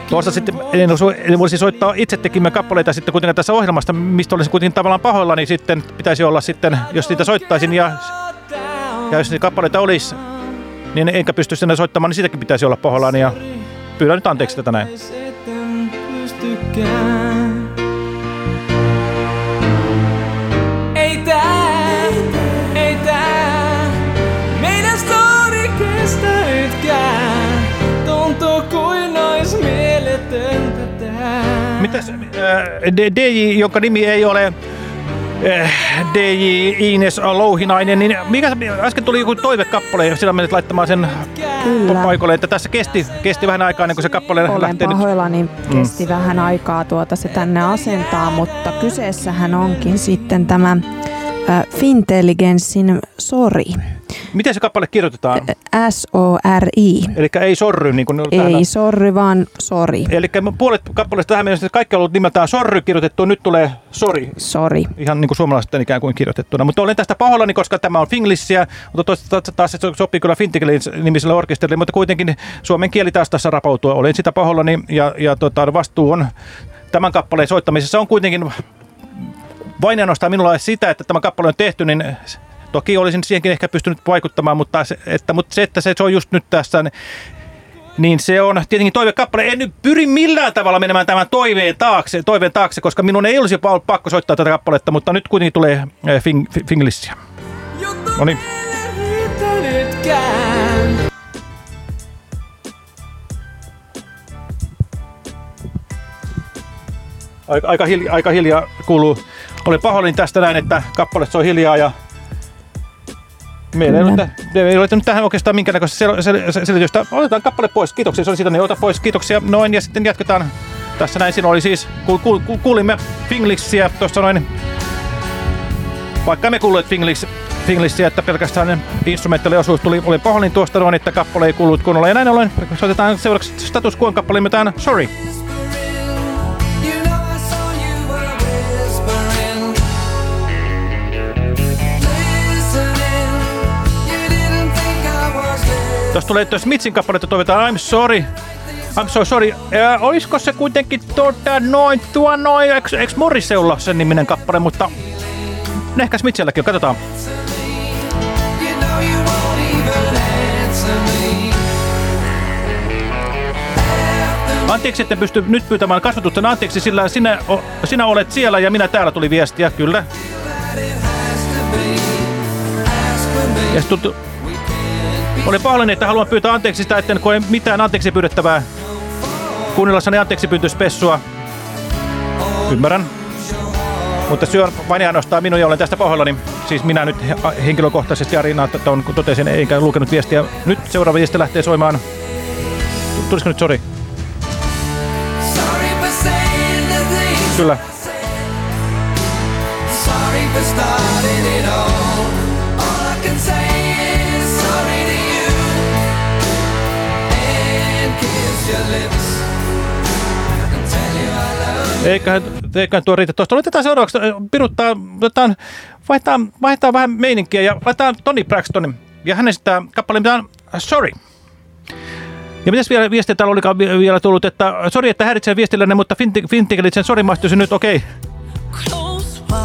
Tuossa sitten en, en voisi soittaa itse tekimme kappaleita sitten kuitenkaan tässä ohjelmasta, mistä olisin kuitenkin tavallaan pahoilla, niin sitten pitäisi olla sitten, jos niitä soittaisin ja, ja jos niitä kappaleita olisi, niin enkä pysty sinne soittamaan, niin siitäkin pitäisi olla pahoillani ja pyydän nyt anteeksi tätä näin. Mitäs äh, D- DJ, jonka nimi ei ole äh, DJ Ines Louhinainen, niin mikä, äsken tuli joku toivekappale ja sillä menet laittamaan sen Kyllä. paikalle, että tässä kesti, kesti vähän aikaa ennen kuin se kappale Olen lähtee nyt. pahoillani, kesti vähän aikaa tuota se tänne asentaa, mutta kyseessähän onkin sitten tämä äh, Fintelligenssin Sori. Miten se kappale kirjoitetaan? S-O-R-I. Eli ei sorry, niin kuin ne Ei sorry, vaan sori. Eli puolet kappaleista tähän mennessä kaikki on ollut nimeltään sorry kirjoitettu, nyt tulee sori. Sori. Ihan niin kuin suomalaiset ikään kuin kirjoitettuna. Mutta olen tästä pahoillani, koska tämä on Finglissiä, mutta toisaalta taas se sopii kyllä Fintiglins nimiselle orkesterille, mutta kuitenkin suomen kieli taas tässä rapautuu. Olen sitä pahoillani ja, ja tota, vastuu on tämän kappaleen soittamisessa on kuitenkin vain ainoastaan minulla sitä, että tämä kappale on tehty, niin toki olisin siihenkin ehkä pystynyt vaikuttamaan, mutta se, että, mutta se, että se on just nyt tässä, niin niin se on tietenkin toivekappale. En nyt pyri millään tavalla menemään tämän toiveen taakse, toiveen taakse, koska minun ei olisi ollut pakko soittaa tätä kappaletta, mutta nyt kuitenkin tulee äh, fing, fi- Finglissiä. No niin. Aika, aika, hiljaa, aika hiljaa kuuluu. Olen pahoillani tästä näin, että kappale soi hiljaa ja Meillä ei, ole, meillä ei ole nyt tähän oikeastaan minkäännäköistä sel- sel- sel- selitystä. Otetaan kappale pois. Kiitoksia. Se oli siitä, niin ota pois. Kiitoksia. Noin. Ja sitten jatketaan. Tässä näin. Siinä oli siis, ku, ku, ku, kuulimme Finglissiä tuossa noin. Vaikka me kuulleet Finglish, Finglissiä, että pelkästään instrumentaaliosuus tuli, oli pahoillani tuosta noin, että kappale ei kuullut kunnolla. Ja näin ollen soitetaan seuraavaksi status quo kappale nimeltään Sorry. Tuossa tulee tuossa Smithin kappaletta toivotaan I'm sorry. I'm so sorry. Ja, olisiko se kuitenkin tuota noin, tuo noin, eikö, eikö Morriseulla sen niminen kappale, mutta ehkä Smithelläkin on, katsotaan. Anteeksi, että pysty nyt pyytämään kasvatusten anteeksi, sillä sinä, o, sinä olet siellä ja minä täällä tuli viestiä, kyllä. Ja sitten olen pahoillani, että haluan pyytää anteeksi sitä, etten koe mitään anteeksi pyydettävää. Kuunnellessani anteeksi pyyntöspessua. Ymmärrän. Mutta syö vain ainoastaan minun ja olen tästä pahoillani. Siis minä nyt he- henkilökohtaisesti Arina, että on, kun totesin, enkä lukenut viestiä. Nyt seuraava viesti lähtee soimaan. Tu- Tulisiko nyt sori? Kyllä. Sorry for starting it all. All I can say Eiköhän, eiköhän tuo riitä tuosta. Otetaan seuraavaksi, äh, piruttaa, otetaan, vaihdetaan, vaihdetaan vähän meininkiä ja laitetaan Tony Braxton. Ja hän esittää kappaleen, mitä on Sorry. Ja mitäs vielä viestiä täällä olikaan vi- vielä tullut, että sori, että häiritsee viestillänne, mutta Fintigelitsen sori maistuisi nyt, okei.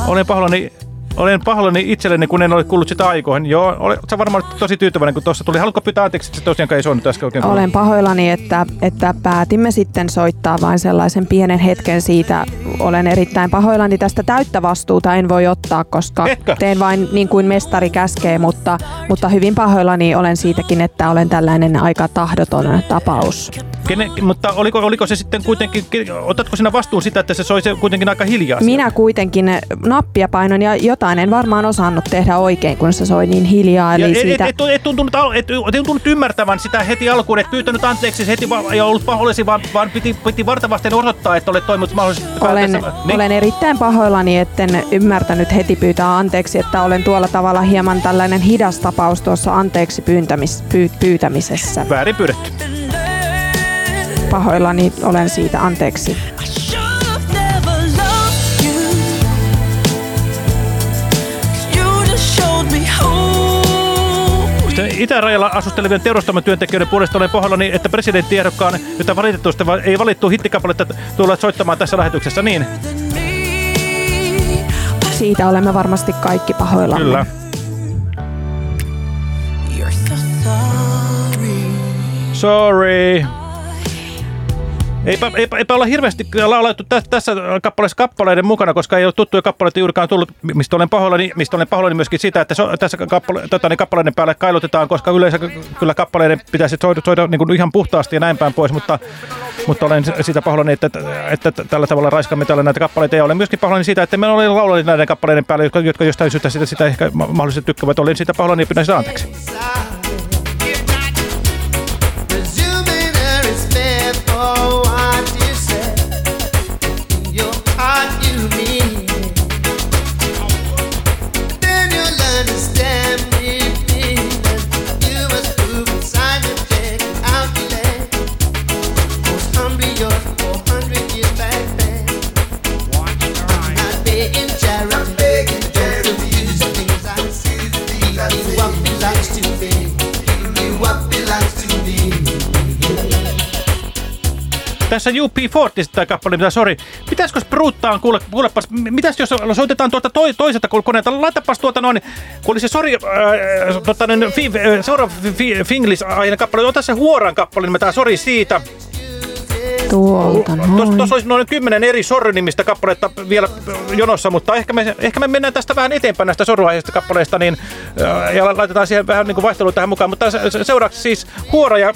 Olen pahoillani, olen pahoillani itselleni, kun en ole kuullut sitä aikoihin. Joo, olet sä varmaan tosi tyytyväinen, kun tuossa tuli. Haluatko pyytää anteeksi, että se tosiaankaan ei soinut äsken oikein? Olen pahoillani, että, että päätimme sitten soittaa vain sellaisen pienen hetken siitä. Olen erittäin pahoillani tästä täyttä vastuuta en voi ottaa, koska Etkö? teen vain niin kuin mestari käskee, mutta, mutta hyvin pahoillani olen siitäkin, että olen tällainen aika tahdoton tapaus. Kene, mutta oliko, oliko se sitten kuitenkin, otatko sinä vastuun sitä, että se soi se kuitenkin aika hiljaa? siellä? Minä kuitenkin nappia painon ja jotain en varmaan osannut tehdä oikein, kun se soi niin hiljaa. Eli Ja et, siitä... et, et, et, tuntunut, et, et tuntunut ymmärtävän sitä heti alkuun, et pyytänyt anteeksi heti ja ollut pahoillesi, vaan, vaan piti, piti vartavasten osoittaa, että olet toiminut mahdollisesti Olen, niin? olen erittäin pahoillani, etten ymmärtänyt heti pyytää anteeksi, että olen tuolla tavalla hieman tällainen hidas tapaus tuossa anteeksi pyyntämis, pyy, pyytämisessä. Väärin pyydetty. Pahoillani olen siitä anteeksi. Itärajalla asustelevien teurastamotyöntekijöiden puolesta olen pahoillani, että presidenttiehdokkaan, jota valitettavasti va- ei valittu hittikappaletta tulleet soittamaan tässä lähetyksessä. Niin, Siitä olemme varmasti kaikki pahoillamme. kyllä. Sorry. Eipä, eipä, eipä olla hirveästi laulettu tä, tässä kappaleessa kappaleiden mukana, koska ei ole tuttuja kappaleita juurikaan tullut, mistä olen pahoillani, mistä olen pahoillani myöskin sitä, että so, tässä kappale, tota, niin kappaleiden päälle kailutetaan, koska yleensä ky- kyllä kappaleiden pitäisi soida, soida niin kuin ihan puhtaasti ja näin päin pois, mutta, mutta olen sitä pahoillani, että, että, että tällä tavalla raiskamme tällä näitä kappaleita ja olen myöskin pahoillani siitä, että me olen laulannut näiden kappaleiden päälle, jotka, jotka jostain syystä sitä, sitä ehkä ma- mahdollisesti tykkäävät. Olen siitä pahoillani ja pyydän sitä anteeksi. Tässä UP40 tämä kappale, mitä sori. Pitäisikö Bruttaan kuule, kuulepas, mitäs jos soitetaan tuolta toi, toiselta koneelta, laitapas tuota noin, kun oli se sori, äh, tota, niin, äh, seuraava fi, Finglis aiheinen kappale, ota se huoran kappale, nimeltään sori siitä. Tuolta noin. Tuossa tuossa olisi noin kymmenen eri sorry-nimistä kappaletta vielä jonossa, mutta ehkä me, ehkä me mennään tästä vähän eteenpäin näistä soruaiheista kappaleista niin, ja laitetaan siihen vähän niin kuin vaihtelua tähän mukaan. Mutta se, se, seuraavaksi siis Huora ja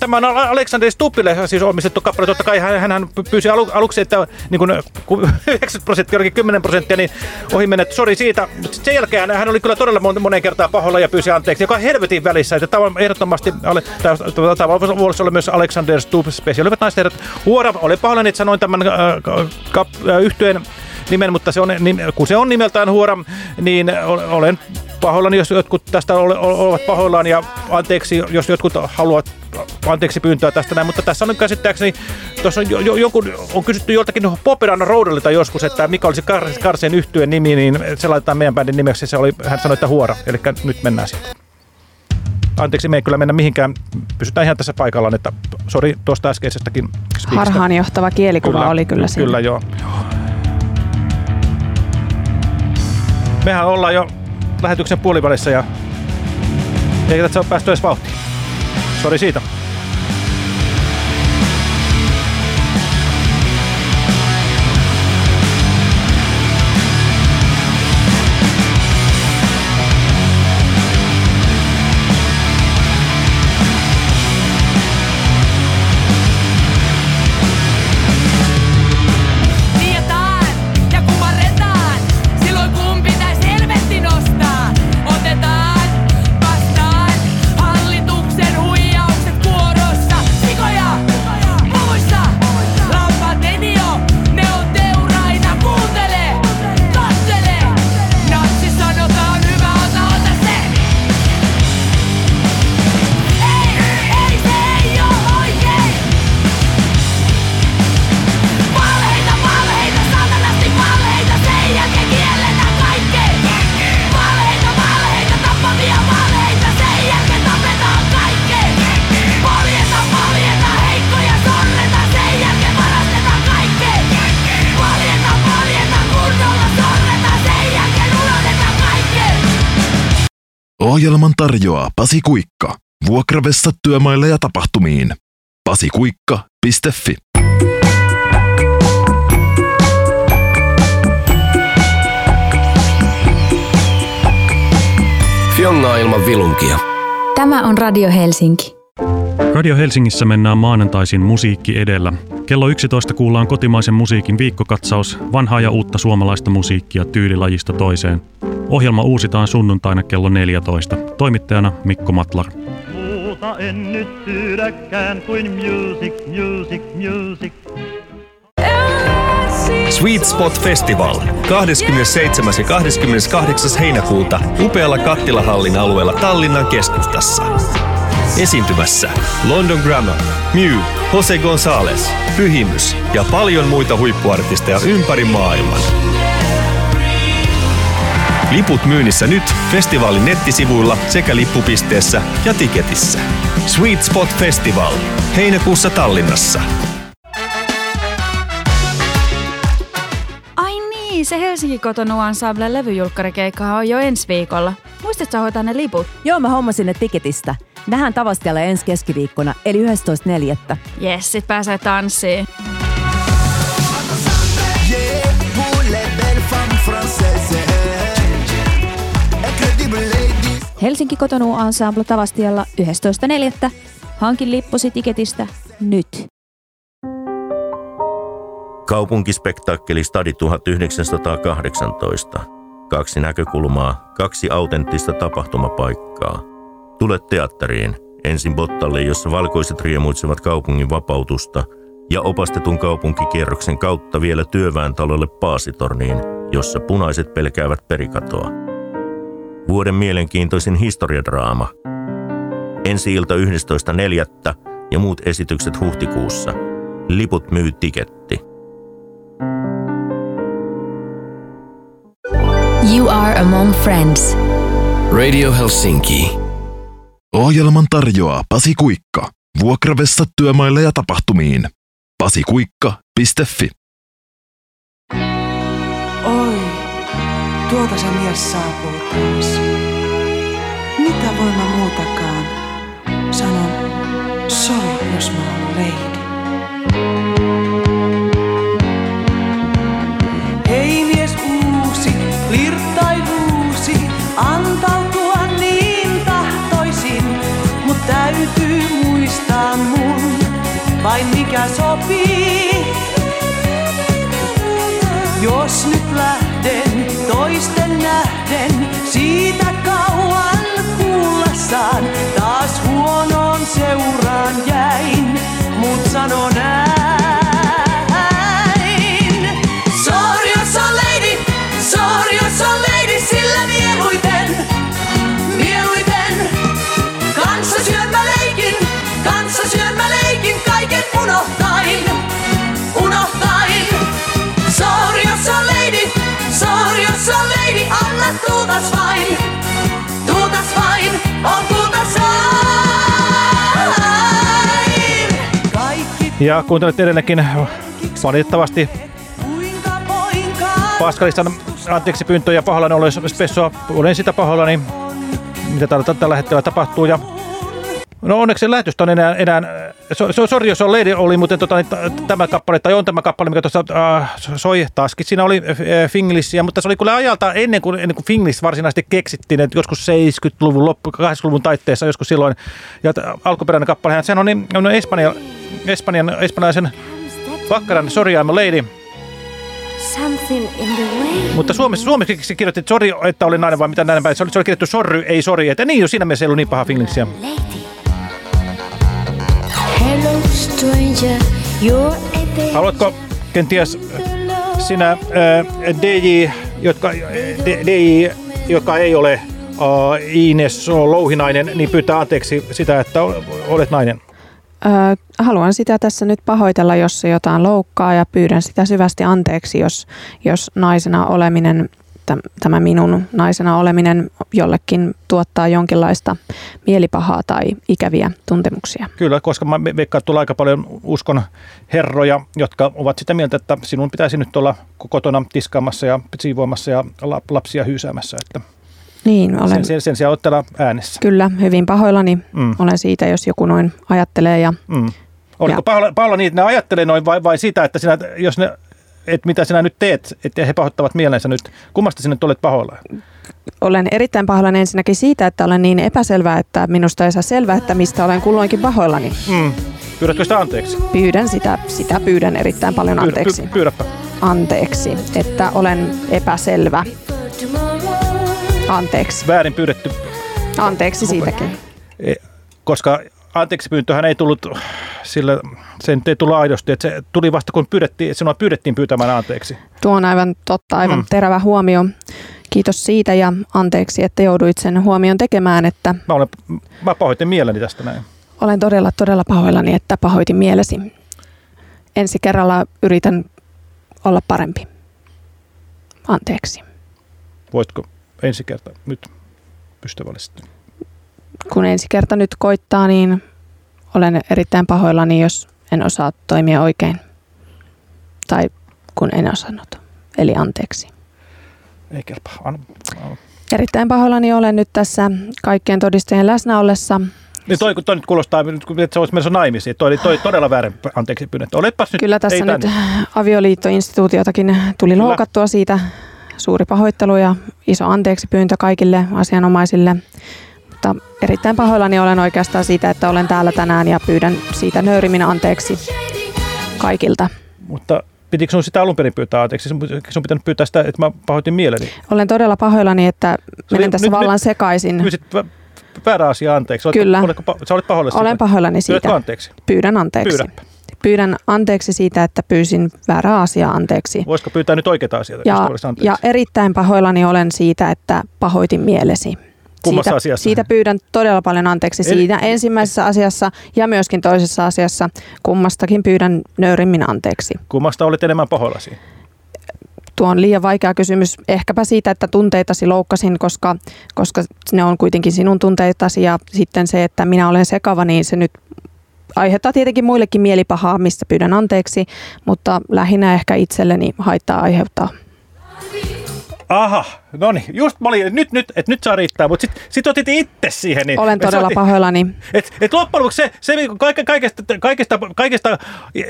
tämä on Alexander Stuppille siis omistettu kappale. Totta kai hän, hän pyysi alu, aluksi, että niin kuin, kun 90 prosenttia, jollakin 10 prosenttia, niin ohi menet, sori siitä. Sen jälkeen hän oli kyllä todella mon- moneen kertaan pahoilla ja pyysi anteeksi, joka on helvetin välissä. Että tämä on ehdottomasti, tämä voisi olla myös Alexander Stubb Special. Hyvät naiset Huora, olen pahoillani, että sanoin tämän äh, äh, yhtyeen nimen, mutta se on, kun se on nimeltään Huora, niin ol- olen pahoillani, jos jotkut tästä ole- ovat pahoillaan ja anteeksi, jos jotkut haluavat anteeksi pyyntöä tästä näin, mutta tässä on käsittääkseni, tuossa on, jo, jo, on kysytty joltakin Poperan Roudelilta joskus, että mikä olisi Kar- Karsen yhtyeen nimi, niin se laitetaan meidän bändin nimeksi, se oli, hän sanoi, että Huora, eli nyt mennään sitten. Anteeksi, me ei kyllä mennä mihinkään, pysytään ihan tässä paikallaan, että sori tuosta äskeisestäkin speakistä. Harhaanjohtava kielikuva oli kyllä siinä. Kyllä joo. Mehän ollaan jo lähetyksen puolivälissä ja eikä tässä ole päästy edes vauhtiin. Sori siitä. Tarjoaa Pasi Kuikka. Vuokravessa työmaille ja tapahtumiin. pasikuikka.fi Fjongaa ilman vilunkia. Tämä on Radio Helsinki. Radio Helsingissä mennään maanantaisin musiikki edellä. Kello 11 kuullaan kotimaisen musiikin viikkokatsaus, vanhaa ja uutta suomalaista musiikkia tyylilajista toiseen. Ohjelma uusitaan sunnuntaina kello 14. Toimittajana Mikko Matlar. Muuta en nyt pyydäkään kuin music, music, music. Sweet Spot Festival 27. ja 28. heinäkuuta upealla Kattilahallin alueella Tallinnan keskustassa. Esiintymässä London Grammar, Mew, Jose Gonzalez, Pyhimys ja paljon muita huippuartisteja ympäri maailman. Liput myynnissä nyt festivaalin nettisivuilla sekä lippupisteessä ja tiketissä. Sweet Spot Festival. Heinäkuussa Tallinnassa. Ai niin, se Helsinki Kotonu Ensemble levyjulkkarikeikka on jo ensi viikolla. Muistatko hoitaa ne liput? Joo, mä hommasin ne tiketistä. Nähdään Tavastialla ensi keskiviikkona, eli 11.4. Jes, sit pääsee tanssiin. Helsinki Kotonu Ensemble Tavastialla 11.4. Hankin lippusi tiketistä nyt. Kaupunkispektaakkeli Stadi 1918. Kaksi näkökulmaa, kaksi autenttista tapahtumapaikkaa. Tule teatteriin, ensin Bottalle, jossa valkoiset riemuitsevat kaupungin vapautusta, ja opastetun kaupunkikierroksen kautta vielä työväentalolle Paasitorniin, jossa punaiset pelkäävät perikatoa. Vuoden mielenkiintoisin historiadraama. Ensi ilta 11.4. ja muut esitykset huhtikuussa. Liput myy tiketti. You are among friends. Radio Helsinki. Ohjelman tarjoaa Pasi Kuikka. Vuokravessa työmaille ja tapahtumiin. pasikuikka.fi Oi, tuolta se mies saapuu taas. Mitä voin mä muutakaan? Sanon, sori jos mä oon leidi. Vain mikä sopii. Jos nyt lähden toisten nähden, siitä kauan kuulla saan. Ja kuuntelet edelleenkin valitettavasti Paskalistan anteeksi pyyntöjä ja pahoillani olen spessoa. Olen sitä pahoillani, mitä täällä tällä hetkellä tapahtuu. Ja No onneksi lähetystä on enää, enää so, so, sori jos on Lady oli, mutta tota, niin tämä kappale, tai on tämä kappale, mikä tuossa äh, soi taaskin. Siinä oli äh, Finglissiä, mutta se oli kyllä ajalta ennen kuin, ennen kuin Finglis varsinaisesti keksittiin, että joskus 70-luvun loppu, 80-luvun taitteessa joskus silloin. Ja alkuperäinen kappale, sehän on, niin, on Espanja, Espanjan, espanjalaisen vakkaran Sorry I'm a Lady. Mutta suomeksi, suomeksi kirjoitti, että sori, että oli nainen vai mitä näin päin. Se oli, se oli kirjoittu sorry, ei sori. Että niin, jo siinä mielessä ei ollut niin paha baby. Haluatko kenties sinä äh, DJ, jotka, D- DJ, joka ei ole äh, Ines Louhinainen, niin pyytää anteeksi sitä, että ol- olet nainen? Haluan sitä tässä nyt pahoitella, jos se jotain loukkaa ja pyydän sitä syvästi anteeksi, jos, jos naisena oleminen, täm- tämä minun naisena oleminen jollekin tuottaa jonkinlaista mielipahaa tai ikäviä tuntemuksia. Kyllä, koska mä ve- veikkaan, tulee aika paljon uskon herroja, jotka ovat sitä mieltä, että sinun pitäisi nyt olla kotona tiskaamassa ja siivoamassa ja lap- lapsia hyysäämässä. Että Niin, olen sen, sen, sen sijaan täällä äänessä. kyllä hyvin pahoillani. Mm. Olen siitä, jos joku noin ajattelee ja Mm. Oliko Ja- Paula, Paula niin, että ne ajattelee noin vai, vai sitä, että sinä, jos ne, että mitä sinä nyt teet, että he pahoittavat mielensä nyt. Kummasta sinä nyt olet pahoilla? olen erittäin pahoillani ensinnäkin siitä, että olen niin epäselvää, että minusta ei saa selvää, että mistä olen kulloinkin pahoillani. Mm. Pyydätkö sitä anteeksi? Pyydän sitä, sitä pyydän erittäin paljon Pyydä- anteeksi. py- pyydäpä. Anteeksi, että olen epäselvä. Anteeksi. Väärin pyydetty, Anteeksi siitäkin. e, koska anteeksi pyyntöhän ei tullut sillä, se nyt ei tullut aidosti, että se tuli vasta kun pyydettiin, sinua pyydettiin pyytämään anteeksi. Tuo on aivan totta, aivan mm. terävä huomio. Kiitos siitä ja anteeksi, että jouduit sen huomion tekemään, että Mä, olen, mä pahoitin mieleni tästä näin. olen todella, todella pahoillani, että pahoitin mielesi. Ensi kerralla yritän olla parempi. Anteeksi. Voitko ensi kerta nyt ystävällisesti? Kun ensi kerta nyt koittaa, niin olen erittäin pahoillani, jos en osaa toimia oikein. Tai kun en osannut. Eli anteeksi. Ei kelpaa. Erittäin pahoillani olen nyt tässä kaikkien todistajien läsnä ollessa. Niin toi, kun toi nyt kuulostaa, että se olisi menossa naimisiin. Toi toi todella väärin anteeksi pyynnettä. Oletpas nyt. Kyllä tässä nyt tänne. avioliittoinstituutiotakin tuli Kyllä. loukattua siitä. Suuri pahoittelu ja iso anteeksi pyyntö kaikille asianomaisille. Mutta erittäin pahoillani olen oikeastaan siitä, että olen täällä tänään ja pyydän siitä nöyrimmin anteeksi kaikilta. Mutta pitikö sun sitä alun perin pyytää anteeksi? Sun pitänyt pyytää sitä, että mä pahoitin mieleni. Olen todella pahoillani, että menen tässä nyt- vallan nyt sekaisin. Pyysit vä- väärä asia anteeksi. Oletko, Kyllä. Oletko, pa- sä olet pahoillasi Olen siitä? pahoillani siitä. Pyydätkö anteeksi? Pyydän anteeksi. Pyydäpä. Pyydän anteeksi siitä, että pyysin väärää asiaa anteeksi. Voisiko pyytää nyt oikeita asioita? Ja, anteeksi? ja erittäin pahoillani olen siitä, että pahoitin mielesi. Kummassa siitä, asiassa? Siitä pyydän todella paljon anteeksi. Eli- Siinä ensimmäisessä asiassa ja myöskin toisessa asiassa kummastakin pyydän nöyrimmin anteeksi. Kummasta olet enemmän pahoillasi? Tuo on liian vaikea kysymys. Ehkäpä siitä, että tunteitasi loukkasin, koska, koska ne on kuitenkin sinun tunteitasi ja sitten se, että minä olen sekava, niin se nyt aiheuttaa tietenkin muillekin mielipahaa, mistä pyydän anteeksi, mutta lähinnä ehkä itselleni haittaa aiheuttaa. Aha, no niin, just mä olin, nyt, nyt, et nyt saa riittää, mutta sit, sit otit itse siihen. Niin, Olen todella otit- pahoillani. Et, et loppujen lopuksi se, se mikä kaike, kaikesta, kaikesta, kaikesta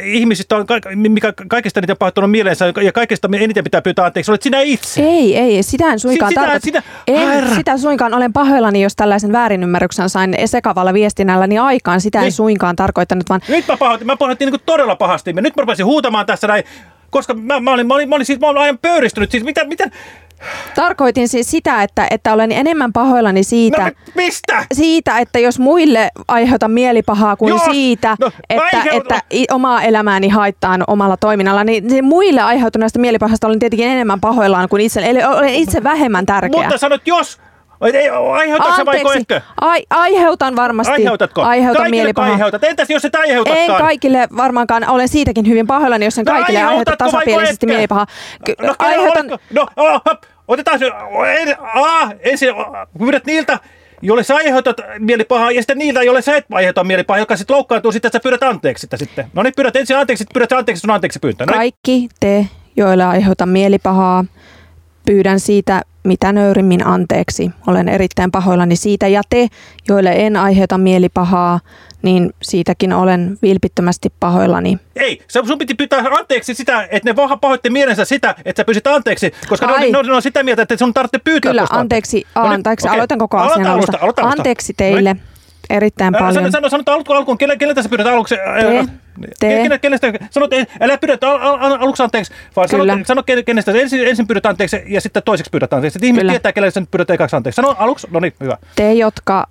ihmisistä on, mikä kaikesta niitä on pahoittanut mieleensä ja kaikesta eniten pitää pyytää anteeksi, olet sinä itse. Ei, ei, sitä en suinkaan Si- sitä- tarkoita. sitä- en, Herra. sitä suinkaan olen pahoillani, jos tällaisen väärinymmärryksen sain sekavalla viestinnälläni aikaan. Sitä en Niin. suinkaan tarkoittanut, vaan Nyt mä pahoitin, mä pahoitin niin todella pahasti. Nyt mä rupesin huutamaan tässä näin, koska mä, mä, olin, mä, olin, mä, olin, siis, mä olin ajan pöyristynyt. Siis mitä, mitä, tarkoitin siis sitä, että, että olen enemmän pahoillani siitä, No, mistä? siitä, että jos muille aiheutan mielipahaa kuin Jos- siitä, no, että, aiheut- että omaa elämääni haittaan omalla toiminnalla, niin niin muille aiheutuneesta mielipahasta olen tietenkin enemmän pahoillaan kuin itse. Eli olen itse vähemmän tärkeä. mutta sanot jos, aiheutatko sä vaiko etkö? Ai, aiheutan varmasti. Aiheutatko? Aiheutan Kaikille mielipahaa. aiheutat. Entäs jos et aiheutatkaan? En kaikille varmaankaan, olen siitäkin hyvin pahoillani, jos en No kaikille aiheuta etkö? mielipahaa. No, aiheutan, oletko- no oh, hop, otetaan se, en, a, ensin pyydät niiltä, jolle sä aiheutat mielipahaa, ja sitten niiltä, jolle sä et aiheuta mielipahaa, joka sitten loukkaantuu sitten, sä pyydät anteeksi sitä sitten. No niin, pyydät ensin anteeksi, sitten pyydät anteeksi sun anteeksi pyyntö. No, niin. kaikki te, joille aiheutan mielipahaa, pyydän siitä mitä nöyrimmin anteeksi. Olen erittäin pahoillani siitä ja te, joille en aiheuta mielipahaa, niin siitäkin olen vilpittömästi pahoillani. Ei, sun piti pyytää anteeksi sitä, että ne vaan pahoitti mielensä sitä, että sä pyysit anteeksi, koska Ai. ne, on, ne on sitä mieltä, että sun tarvitsee pyytää Kyllä, tuosta anteeksi, No niin, anteeksi okei. aloitan koko asian alusta, alusta. aloita alusta. Anteeksi teille erittäin Älä paljon. Sano, sano, sano alku, alkuun, kelle, keneltä sä pyydät aluksi? Te, te. Kene, kenestä, sano, älä pyydä al, al, al, aluksi anteeksi, vaan sano, Kyllä. sano kene- kenestä. Ensin, ensin pyydät anteeksi ja sitten toiseksi pyydät anteeksi. Sitten ihmiset Kyllä. tietää, kelle sä nyt pyydät ekaksi anteeksi. Sano aluksi, no niin, hyvä. Te, jotka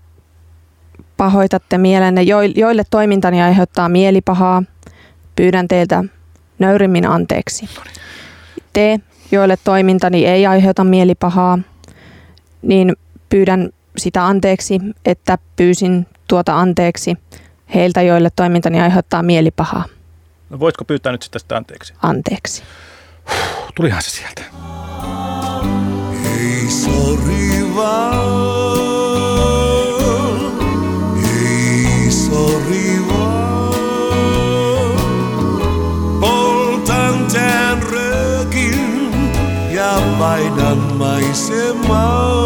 pahoitatte mielenne, joille, toimintani aiheuttaa mielipahaa, pyydän teiltä nöyrimmin anteeksi. Te, joille toimintani ei aiheuta mielipahaa, niin pyydän sitä anteeksi, että pyysin tuota anteeksi heiltä, joille toimintani aiheuttaa mielipahaa. No, voitko pyytää nyt sitä, sitä anteeksi? Anteeksi. Tulihan se sieltä. Ei sori vaan, vaihdan maisemaa.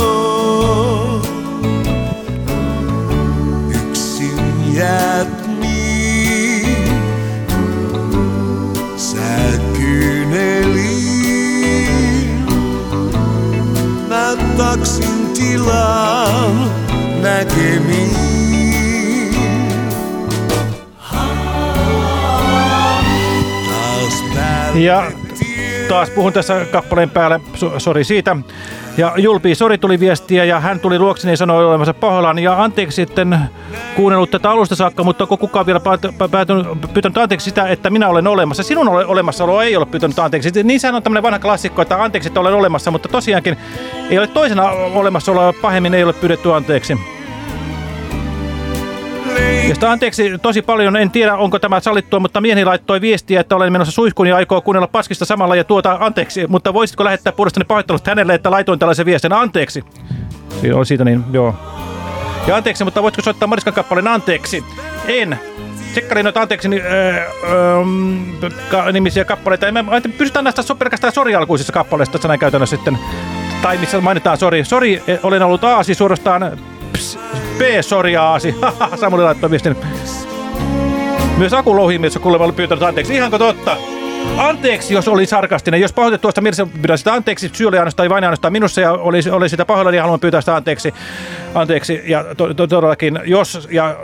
Yksin jäät niin, sä kyyneliin. Mä taksin tilaan näkemiin. Ja taas puhun tässä kappaleen päälle, so, sori siitä. Ja Julpi, sori tuli viestiä ja hän tuli luokseni ja sanoi olevansa pahoillaan. Ja anteeksi sitten kuunnellut tätä alusta saakka, mutta onko kukaan vielä pääty- pä- päätynyt, pyytänyt anteeksi sitä, että minä olen olemassa. Sinun ole, olemassaoloa ei ole pyytänyt anteeksi. Niin sehän on tämmöinen vanha klassikko, että anteeksi, että olen olemassa, mutta tosiaankin ei ole toisena olemassaoloa pahemmin ei ole pyydetty anteeksi. Sitä anteeksi tosi paljon, en tiedä onko tämä sallittua, mutta mieheni laittoi viestiä, että olen menossa suihkuun ja aikoo kuunnella paskista samalla ja tuota anteeksi, mutta voisitko lähettää puolestani pahoittelut hänelle, että laitoin tällaisen viestin anteeksi? Siinä on siitä niin, joo. Ja anteeksi, mutta voitko soittaa Mariskan kappaleen anteeksi? En. Tsekkarin noita anteeksi niin, öö, öö, ka, nimisiä kappaleita. Me pysytään näistä pelkästään sori-alkuisissa kappaleissa tässä näin käytännössä sitten. Tai missä mainitaan sori. Sori, eh, olen ollut aasi suorastaan ps- P-sori aasi. Samuli laittoi viestin. Myös Aku Louhimies on kuulemma pyytänyt anteeksi. Ihanko totta? Anteeksi, jos oli sarkastinen. Jos pahoitet tuosta mielessä, pyydän sitä anteeksi. Syy oli ainoastaan vain ainoastaan minussa ja oli, oli sitä pahoilla, niin haluan pyytää sitä anteeksi. Anteeksi. Ja to, to, todellakin, jos ja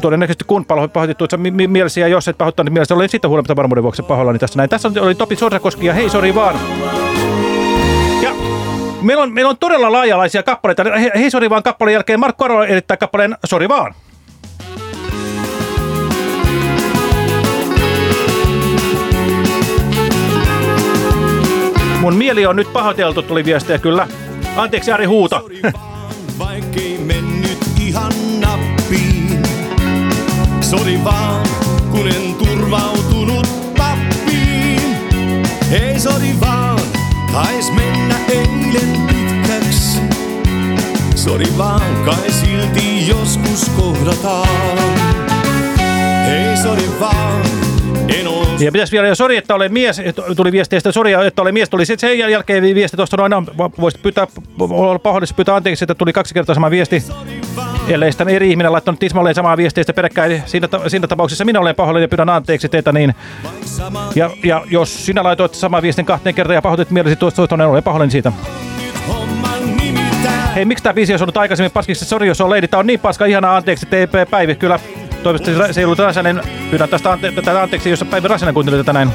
todennäköisesti kun paho- pahoitit tuossa mi- mi- mielesi ja jos et pahoittanut mielessä, olen siitä huolimatta varmuuden vuoksi pahoillani tässä näin. Tässä oli Topi Sorsakoski ja hei, sori vaan. Meillä on, meillä on todella laajalaisia kappaleita. He- Hei, sori vaan kappaleen jälkeen Markku Aro erittää kappaleen Sori vaan. Mun mieli on nyt pahoiteltu, tuli viestiä kyllä. Anteeksi Ari Huuto. Vaikkei mennyt ihan nappiin. Sori vaan, kun en turvautunut pappiin. Hei sori vaan, tais mennä eilen pitkäks. Sori vaan, kai silti joskus kohdataan. Hei sori vaan, en oo Ja pitäisi vielä, jo sori, että olen mies, tuli viestiä, että sori, että olen mies, tuli sitten sen jälkeen viesti tuosta noin, no, voisit pyytää, olla pahoillisesti pyytää anteeksi, että tuli kaksi kertaa sama viesti. Ellei sitten eri ihminen laittanut tismalleen samaa viestiä peräkkäin. Siinä, ta- siinä tapauksessa minä olen pahoillani ja pyydän anteeksi teitä, niin... Ja, ja jos sinä laitoit saman viestin kahteen kertaan ja pahoitit mielesi tuosta, tuosta, niin olen pahoillani siitä. Hei, miksi tämä biisi on ollut aikaisemmin paskiksi? Sori, jos on lady. Tää on niin paska, ihanaa anteeksi, TP Päivi. Kyllä, toivottavasti se ei ollut Räsänen. Pyydän tästä ante tätä anteeksi, jos Päivi Räsänen kuuntelee tätä näin.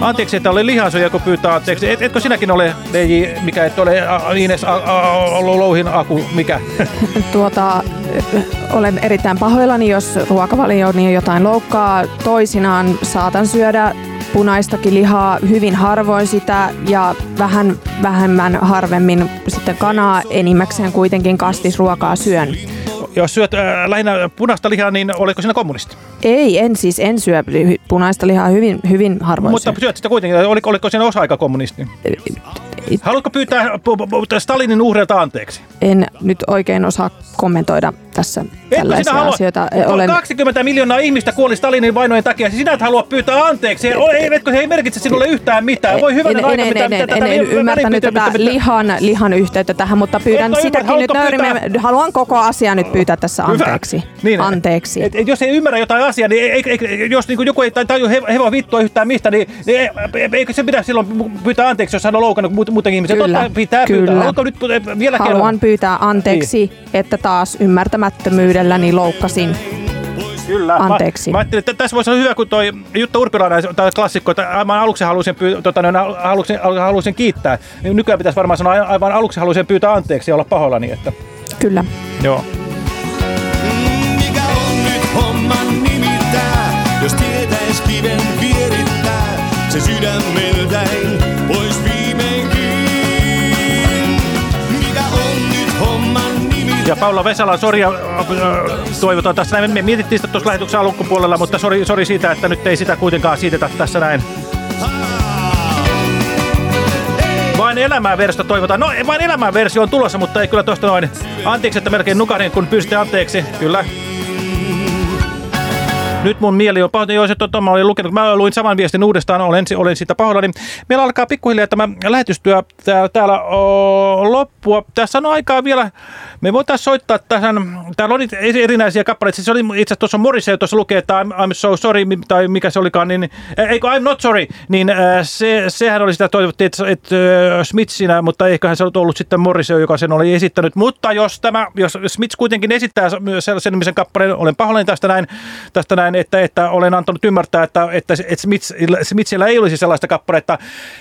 Anteeksi, että oli lihansoja, kun pyytää anteeksi. Et, etkö sinäkin ole, DJ, mikä et ole a, Ines a, a, ollut Louhin Aku, mikä? Tuota, olen erittäin pahoillani, jos ruokavalioni jotain loukkaa. Toisinaan saatan syödä punaistakin lihaa hyvin harvoin sitä ja vähän vähemmän harvemmin sitten kanaa. Enimmäkseen kuitenkin kasvisruokaa syön. Jos syöt äh, lähinnä punaista lihaa, niin oliko sinä kommunisti? Ei, en siis, en syö punaista lihaa hyvin, hyvin harvoin Mutta syöt sitä kuitenkin. Oliko, oliko siinä osa-aika kommunisti? Haluatko pyytää pu- Stalinin uhreilta anteeksi? En nyt oikein osaa kommentoida tässä Etkö tällaisia halua? asioita. Olen... 20 miljoonaa ihmistä kuoli Stalinin vainojen takia. Sinä et halua pyytää anteeksi. Ei, ei, etkö se ei merkitse sinulle yhtään mitään. Voi hyvänä en, aika, en, mitä, en, mitä en, tätä en, en ymmärtänyt tätä mitä- lihan, lihan yhteyttä tähän, mutta pyydän Et sitäkin nyt nöyrimme. Haluan koko asiaa nyt pyytää tässä Hyvä. anteeksi. Niin, anteeksi. Et, et, jos ei ymmärrä jotain asiaa, niin ei, ei, jos niin joku ei taju he, hevoa vittua yhtään mistä, niin, niin ei, eikö se pidä silloin pyytää anteeksi, jos hän on loukannut muut- muutenkin ihmisiä? Kyllä, Totta pitää kyllä. pyytää. Haluatko nyt vielä kerran? Haluan pyytää anteeksi, että taas ymmärtämättömyydelläni loukkasin. Kyllä. Anteeksi. Mä, mä ajattelin, että tässä voisi olla hyvä, kun toi Jutta Urpilainen, tämä klassikko, että mä aluksi halusin, pyy- tota, halusin, halusin kiittää. Niin Nykyään pitäisi varmaan sanoa aivan aluksi halusin pyytää anteeksi ja olla pahoillani. Että, Kyllä. joo. Mikä on nyt homman nimittää, jos tietäis kiven vierittää, se sydämeltäin Ja Paula Vesala, sori, äh, toivotaan tässä näin. Me mietittiin sitä tuossa lähetyksen alkupuolella, mutta sori, sori siitä, että nyt ei sitä kuitenkaan siitetä tässä näin. Vain elämää versiota toivotaan. No, vain elämää versio on tulossa, mutta ei kyllä tuosta noin. Anteeksi, että melkein nukahdin, kun pyysitte anteeksi. Kyllä. Nyt mun mieli on pahoin, jos että mä olin lukenut. Mä luin saman viestin uudestaan, olen, olen siitä pahoillani. Meillä alkaa pikkuhiljaa tämä lähetystyö täällä, täällä o, loppua. Tässä on aikaa vielä. Me voitaisiin soittaa tähän. Täällä on eri- erinäisiä kappaleita. Siis Se oli itse asiassa tuossa Morrissey tuossa lukee, että I'm, I'm so sorry, tai mikä se olikaan, niin, äh, eikö I'm not sorry, niin äh, se, sehän oli sitä toivottiin, että, että äh, Smithsinä, mutta eiköhän se ollut sitten Morrissey, joka sen oli esittänyt. Mutta jos tämä, jos Smith kuitenkin esittää sellaisen nimisen kappaleen, olen pahoillani tästä näin, tästä näin että, että olen antanut ymmärtää, että, että, että Smith, Smithsillä ei olisi sellaista kappaletta.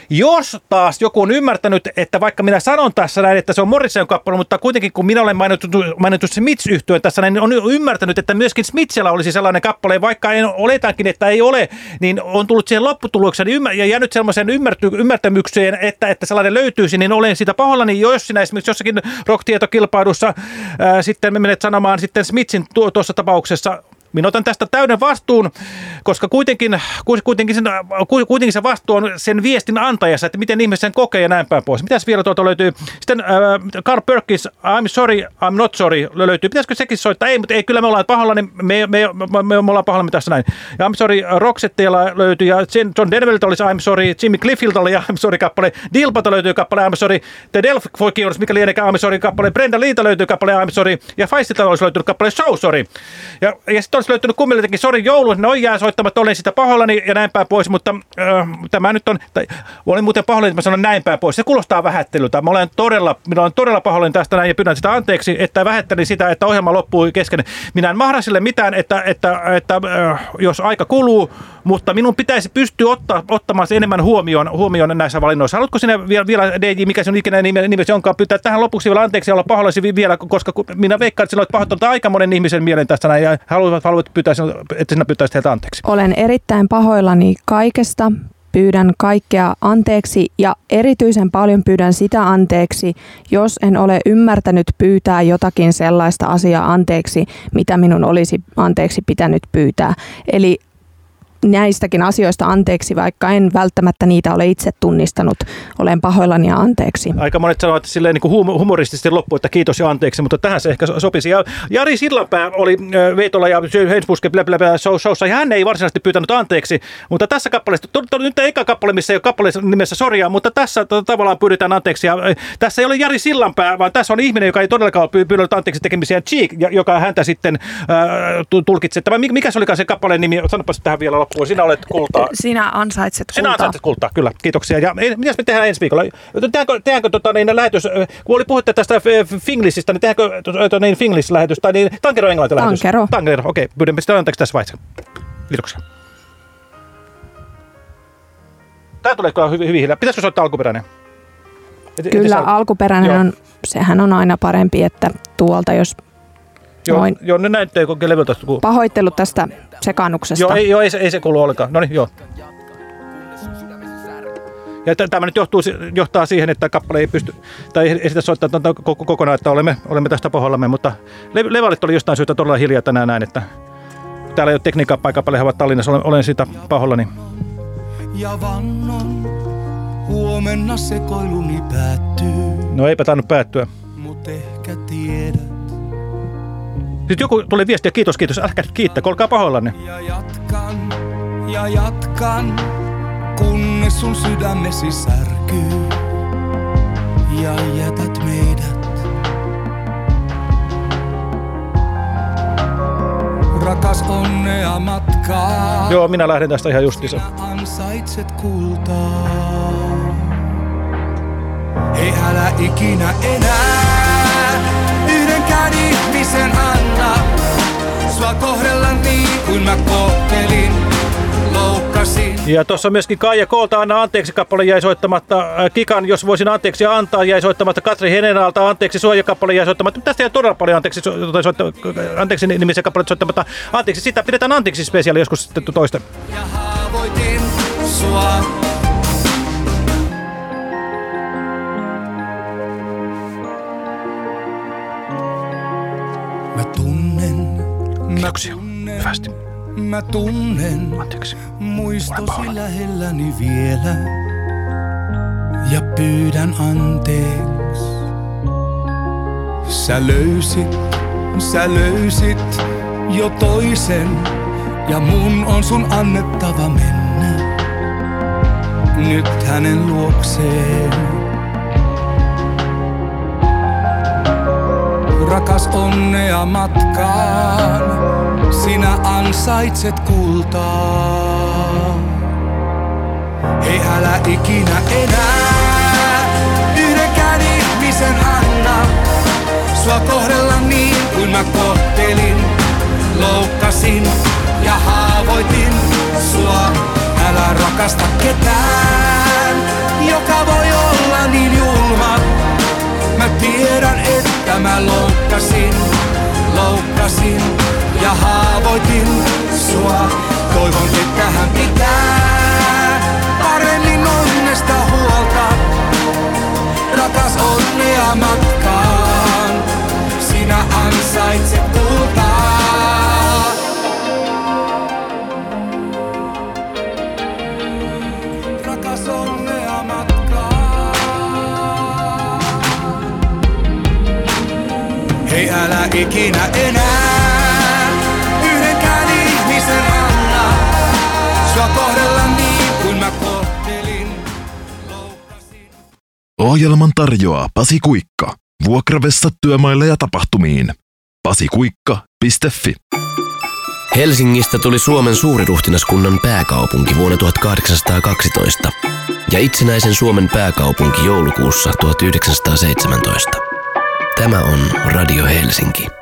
Jos taas joku on ymmärtänyt, että vaikka minä sanon tässä näin, että se on Morrison kappale, mutta kuitenkin kun minä olen mainittu, mainittu Smiths yhtyön tässä näin, niin on ymmärtänyt, että myöskin Smithsillä olisi sellainen kappale, vaikka en oletankin, että ei ole, niin on tullut siihen lopputulokseen ja jäänyt sellaiseen ymmärtämykseen, että, että sellainen löytyisi, niin olen siitä pahoillani, jos sinä esimerkiksi jossakin rock-tietokilpailussa ää, sitten me menet sanomaan sitten Smithsin tuo- tuossa tapauksessa minä otan tästä täyden vastuun, koska kuitenkin, ku- kuitenkin, sen, ku- kuitenkin se vastuu on sen viestin antajassa, että miten ihmiset sen kokee ja näin päin pois. Mitäs vielä tuolta löytyy? Sitten äh, Carl Perkins, I'm sorry, I'm not sorry löytyy. Pitäisikö sekin soittaa? Ei, mutta ei, kyllä me ollaan pahalla, niin me, me, me, me, me ollaan pahalla tässä näin. Ja I'm sorry, Roxetteella löytyy, ja John Denveriltä olisi I'm sorry, Jimmy Cliffiltä oli I'm sorry kappale, Dilpata löytyy kappale I'm sorry, The Delphi mikä lienekään I'm sorry kappale, Brenda Liita löytyy kappale I'm sorry, ja Faistilta olisi löytynyt kappale So sorry. Ja, ja sitten olisi löytynyt kummilletenkin Sorry joulu, no jää soittamatta, olen sitä pahoillani ja näin päin pois, mutta äh, tämä nyt on, tai, olin muuten pahoillani, että mä sanon näin päin pois. Se kuulostaa vähättelyltä. Mä olen todella, minä olen todella pahoillani tästä näin ja pyydän sitä anteeksi, että vähättelin sitä, että ohjelma loppui kesken. Minä en mahda sille mitään, että, että, että äh, jos aika kuluu, mutta minun pitäisi pystyä ottaa, ottamaan se enemmän huomioon, huomioon näissä valinnoissa. Haluatko sinä vielä, vielä DJ, mikä sinun ikinä nime, nimesi onkaan, pyytää tähän lopuksi vielä anteeksi ja olla pahoillasi vi- vielä, koska minä veikkaan, että sinä olet pahoittanut aika monen ihmisen mielen tästä näin ja haluat, haluat pyytää, että sinä pyytäisit heiltä anteeksi. Olen erittäin pahoillani kaikesta. Pyydän kaikkea anteeksi ja erityisen paljon pyydän sitä anteeksi, jos en ole ymmärtänyt pyytää jotakin sellaista asiaa anteeksi, mitä minun olisi anteeksi pitänyt pyytää. Eli näistäkin asioista anteeksi, vaikka en välttämättä niitä ole itse tunnistanut. Olen pahoillani ja anteeksi. Aika monet sanovat silleen niin kuin hum- humoristisesti loppu, että kiitos ja anteeksi, mutta tähän se ehkä so- sopisi. Ja Jari Sillanpää oli Veitola ja Hensbuske showssa, ja hän ei varsinaisesti pyytänyt anteeksi, mutta tässä kappaleessa, to, to, nyt eka kappale, missä ei ole kappale nimessä Soria, mutta tässä to, tavallaan pyydetään anteeksi. Ja, tässä ei ole Jari Sillanpää, vaan tässä on ihminen, joka ei todellakaan ole py- pyytänyt anteeksi tekemisiä, Cheek, joka häntä sitten äh, tu- tulkitsee. Tämä, mikä mikä se olikaan se kappaleen nimi? Sanopas tähän vielä loppuun. Sinä olet kultaa. Sinä ansaitset Sinä kultaa. ansaitset kultaa, kyllä. Kiitoksia. Ja mitäs me tehdään ensi viikolla? Tehdäänkö, tehdäänkö tota, niin, lähetys, äh, kun oli puhutte tästä Finglishistä, niin tehdäänkö tota, niin, Finglish-lähetys tai niin, Tankero Englanti-lähetys? Tankero. Tankero, okei. Okay. Pyydämme sitä anteeksi tässä vaiheessa. Kiitoksia. Tämä tulee kyllä hyvin, hyvin hiljaa. Pitäisikö soittaa alkuperäinen? Et- Kyllä alkuperäinen Joo. on, sehän on aina parempi, että tuolta jos Joo, noin. joo ne näyttää kun levyltä kuuluu. pahoittelut tästä sekannuksesta. Joo, ei, joo, ei, se, ei se kuulu ollenkaan. No niin, joo. Ja tämä nyt johtuu, johtaa siihen, että kappale ei pysty, tai ei sitä soittaa tuota koko- kokonaan, että olemme, olemme tästä pahoillamme, mutta le- levalit oli jostain syystä todella hiljaa tänään näin, että täällä ei ole tekniikkaa paikan päälle, he ovat Tallinnassa, olen, olen siitä pahoillani. Ja vannon, huomenna sekoiluni päättyy, No eipä tainnut päättyä. mut ehkä tiedät. Sitten joku tuli viestiä, kiitos, kiitos, älkää nyt kiittää, olkaa pahoillanne. Ja jatkan, ja jatkan, kunnes sun sydämesi särkyy. Ja jätät meidät. Rakas onnea matkaa. Joo, minä lähden tästä ihan justiinsa. Ansaitset kultaa. Ei älä ikinä enää yhdenkään ihmisen anna sua kohdella niin kuin mä kohtelin, loukkasin. Ja tuossa myöskin Kaija Koolta Anna anteeksi kappale jäi soittamatta. Äh, Kikan, jos voisin anteeksi antaa, jäi soittamatta. Katri Henenalta anteeksi suojakappale jäi soittamatta. Tästä jäi todella paljon anteeksi, so- anteeksi nimisiä kappaleita soittamatta. Anteeksi, sitä pidetään anteeksi spesiaali joskus sitten toista. Ja haavoitin sua. Mä tunnen, Kiitoksia. Hyvästi. mä tunnen Anteeksi. muistosi lähelläni vielä. Ja pyydän anteeksi. Sä löysit, sä löysit jo toisen ja mun on sun annettava mennä nyt hänen luokseen. Rakas onnea matkaan, sinä ansaitset kultaa. Ei älä ikinä enää yhdenkään ihmisen anna sua kohdella niin kuin mä kohtelin. Loukkasin ja haavoitin sua. Älä rakasta ketään, joka voi olla niin julma. Tiedän, että mä loukkasin, loukkasin ja haavoitin sua. Toivon, että hän pitää paremmin onnesta huolta. Rakas onnea matkaan, sinä ansaitset ikinä enää yhdenkään ihmisen anna sua kohdella niin kuin mä kohtelin. Ohjelman tarjoaa Pasi Kuikka. Vuokravessa työmaille ja tapahtumiin. pasikuikka.fi Helsingistä tuli Suomen suuriruhtinaskunnan pääkaupunki vuonna 1812 ja itsenäisen Suomen pääkaupunki joulukuussa 1917. Tämä on Radio Helsinki.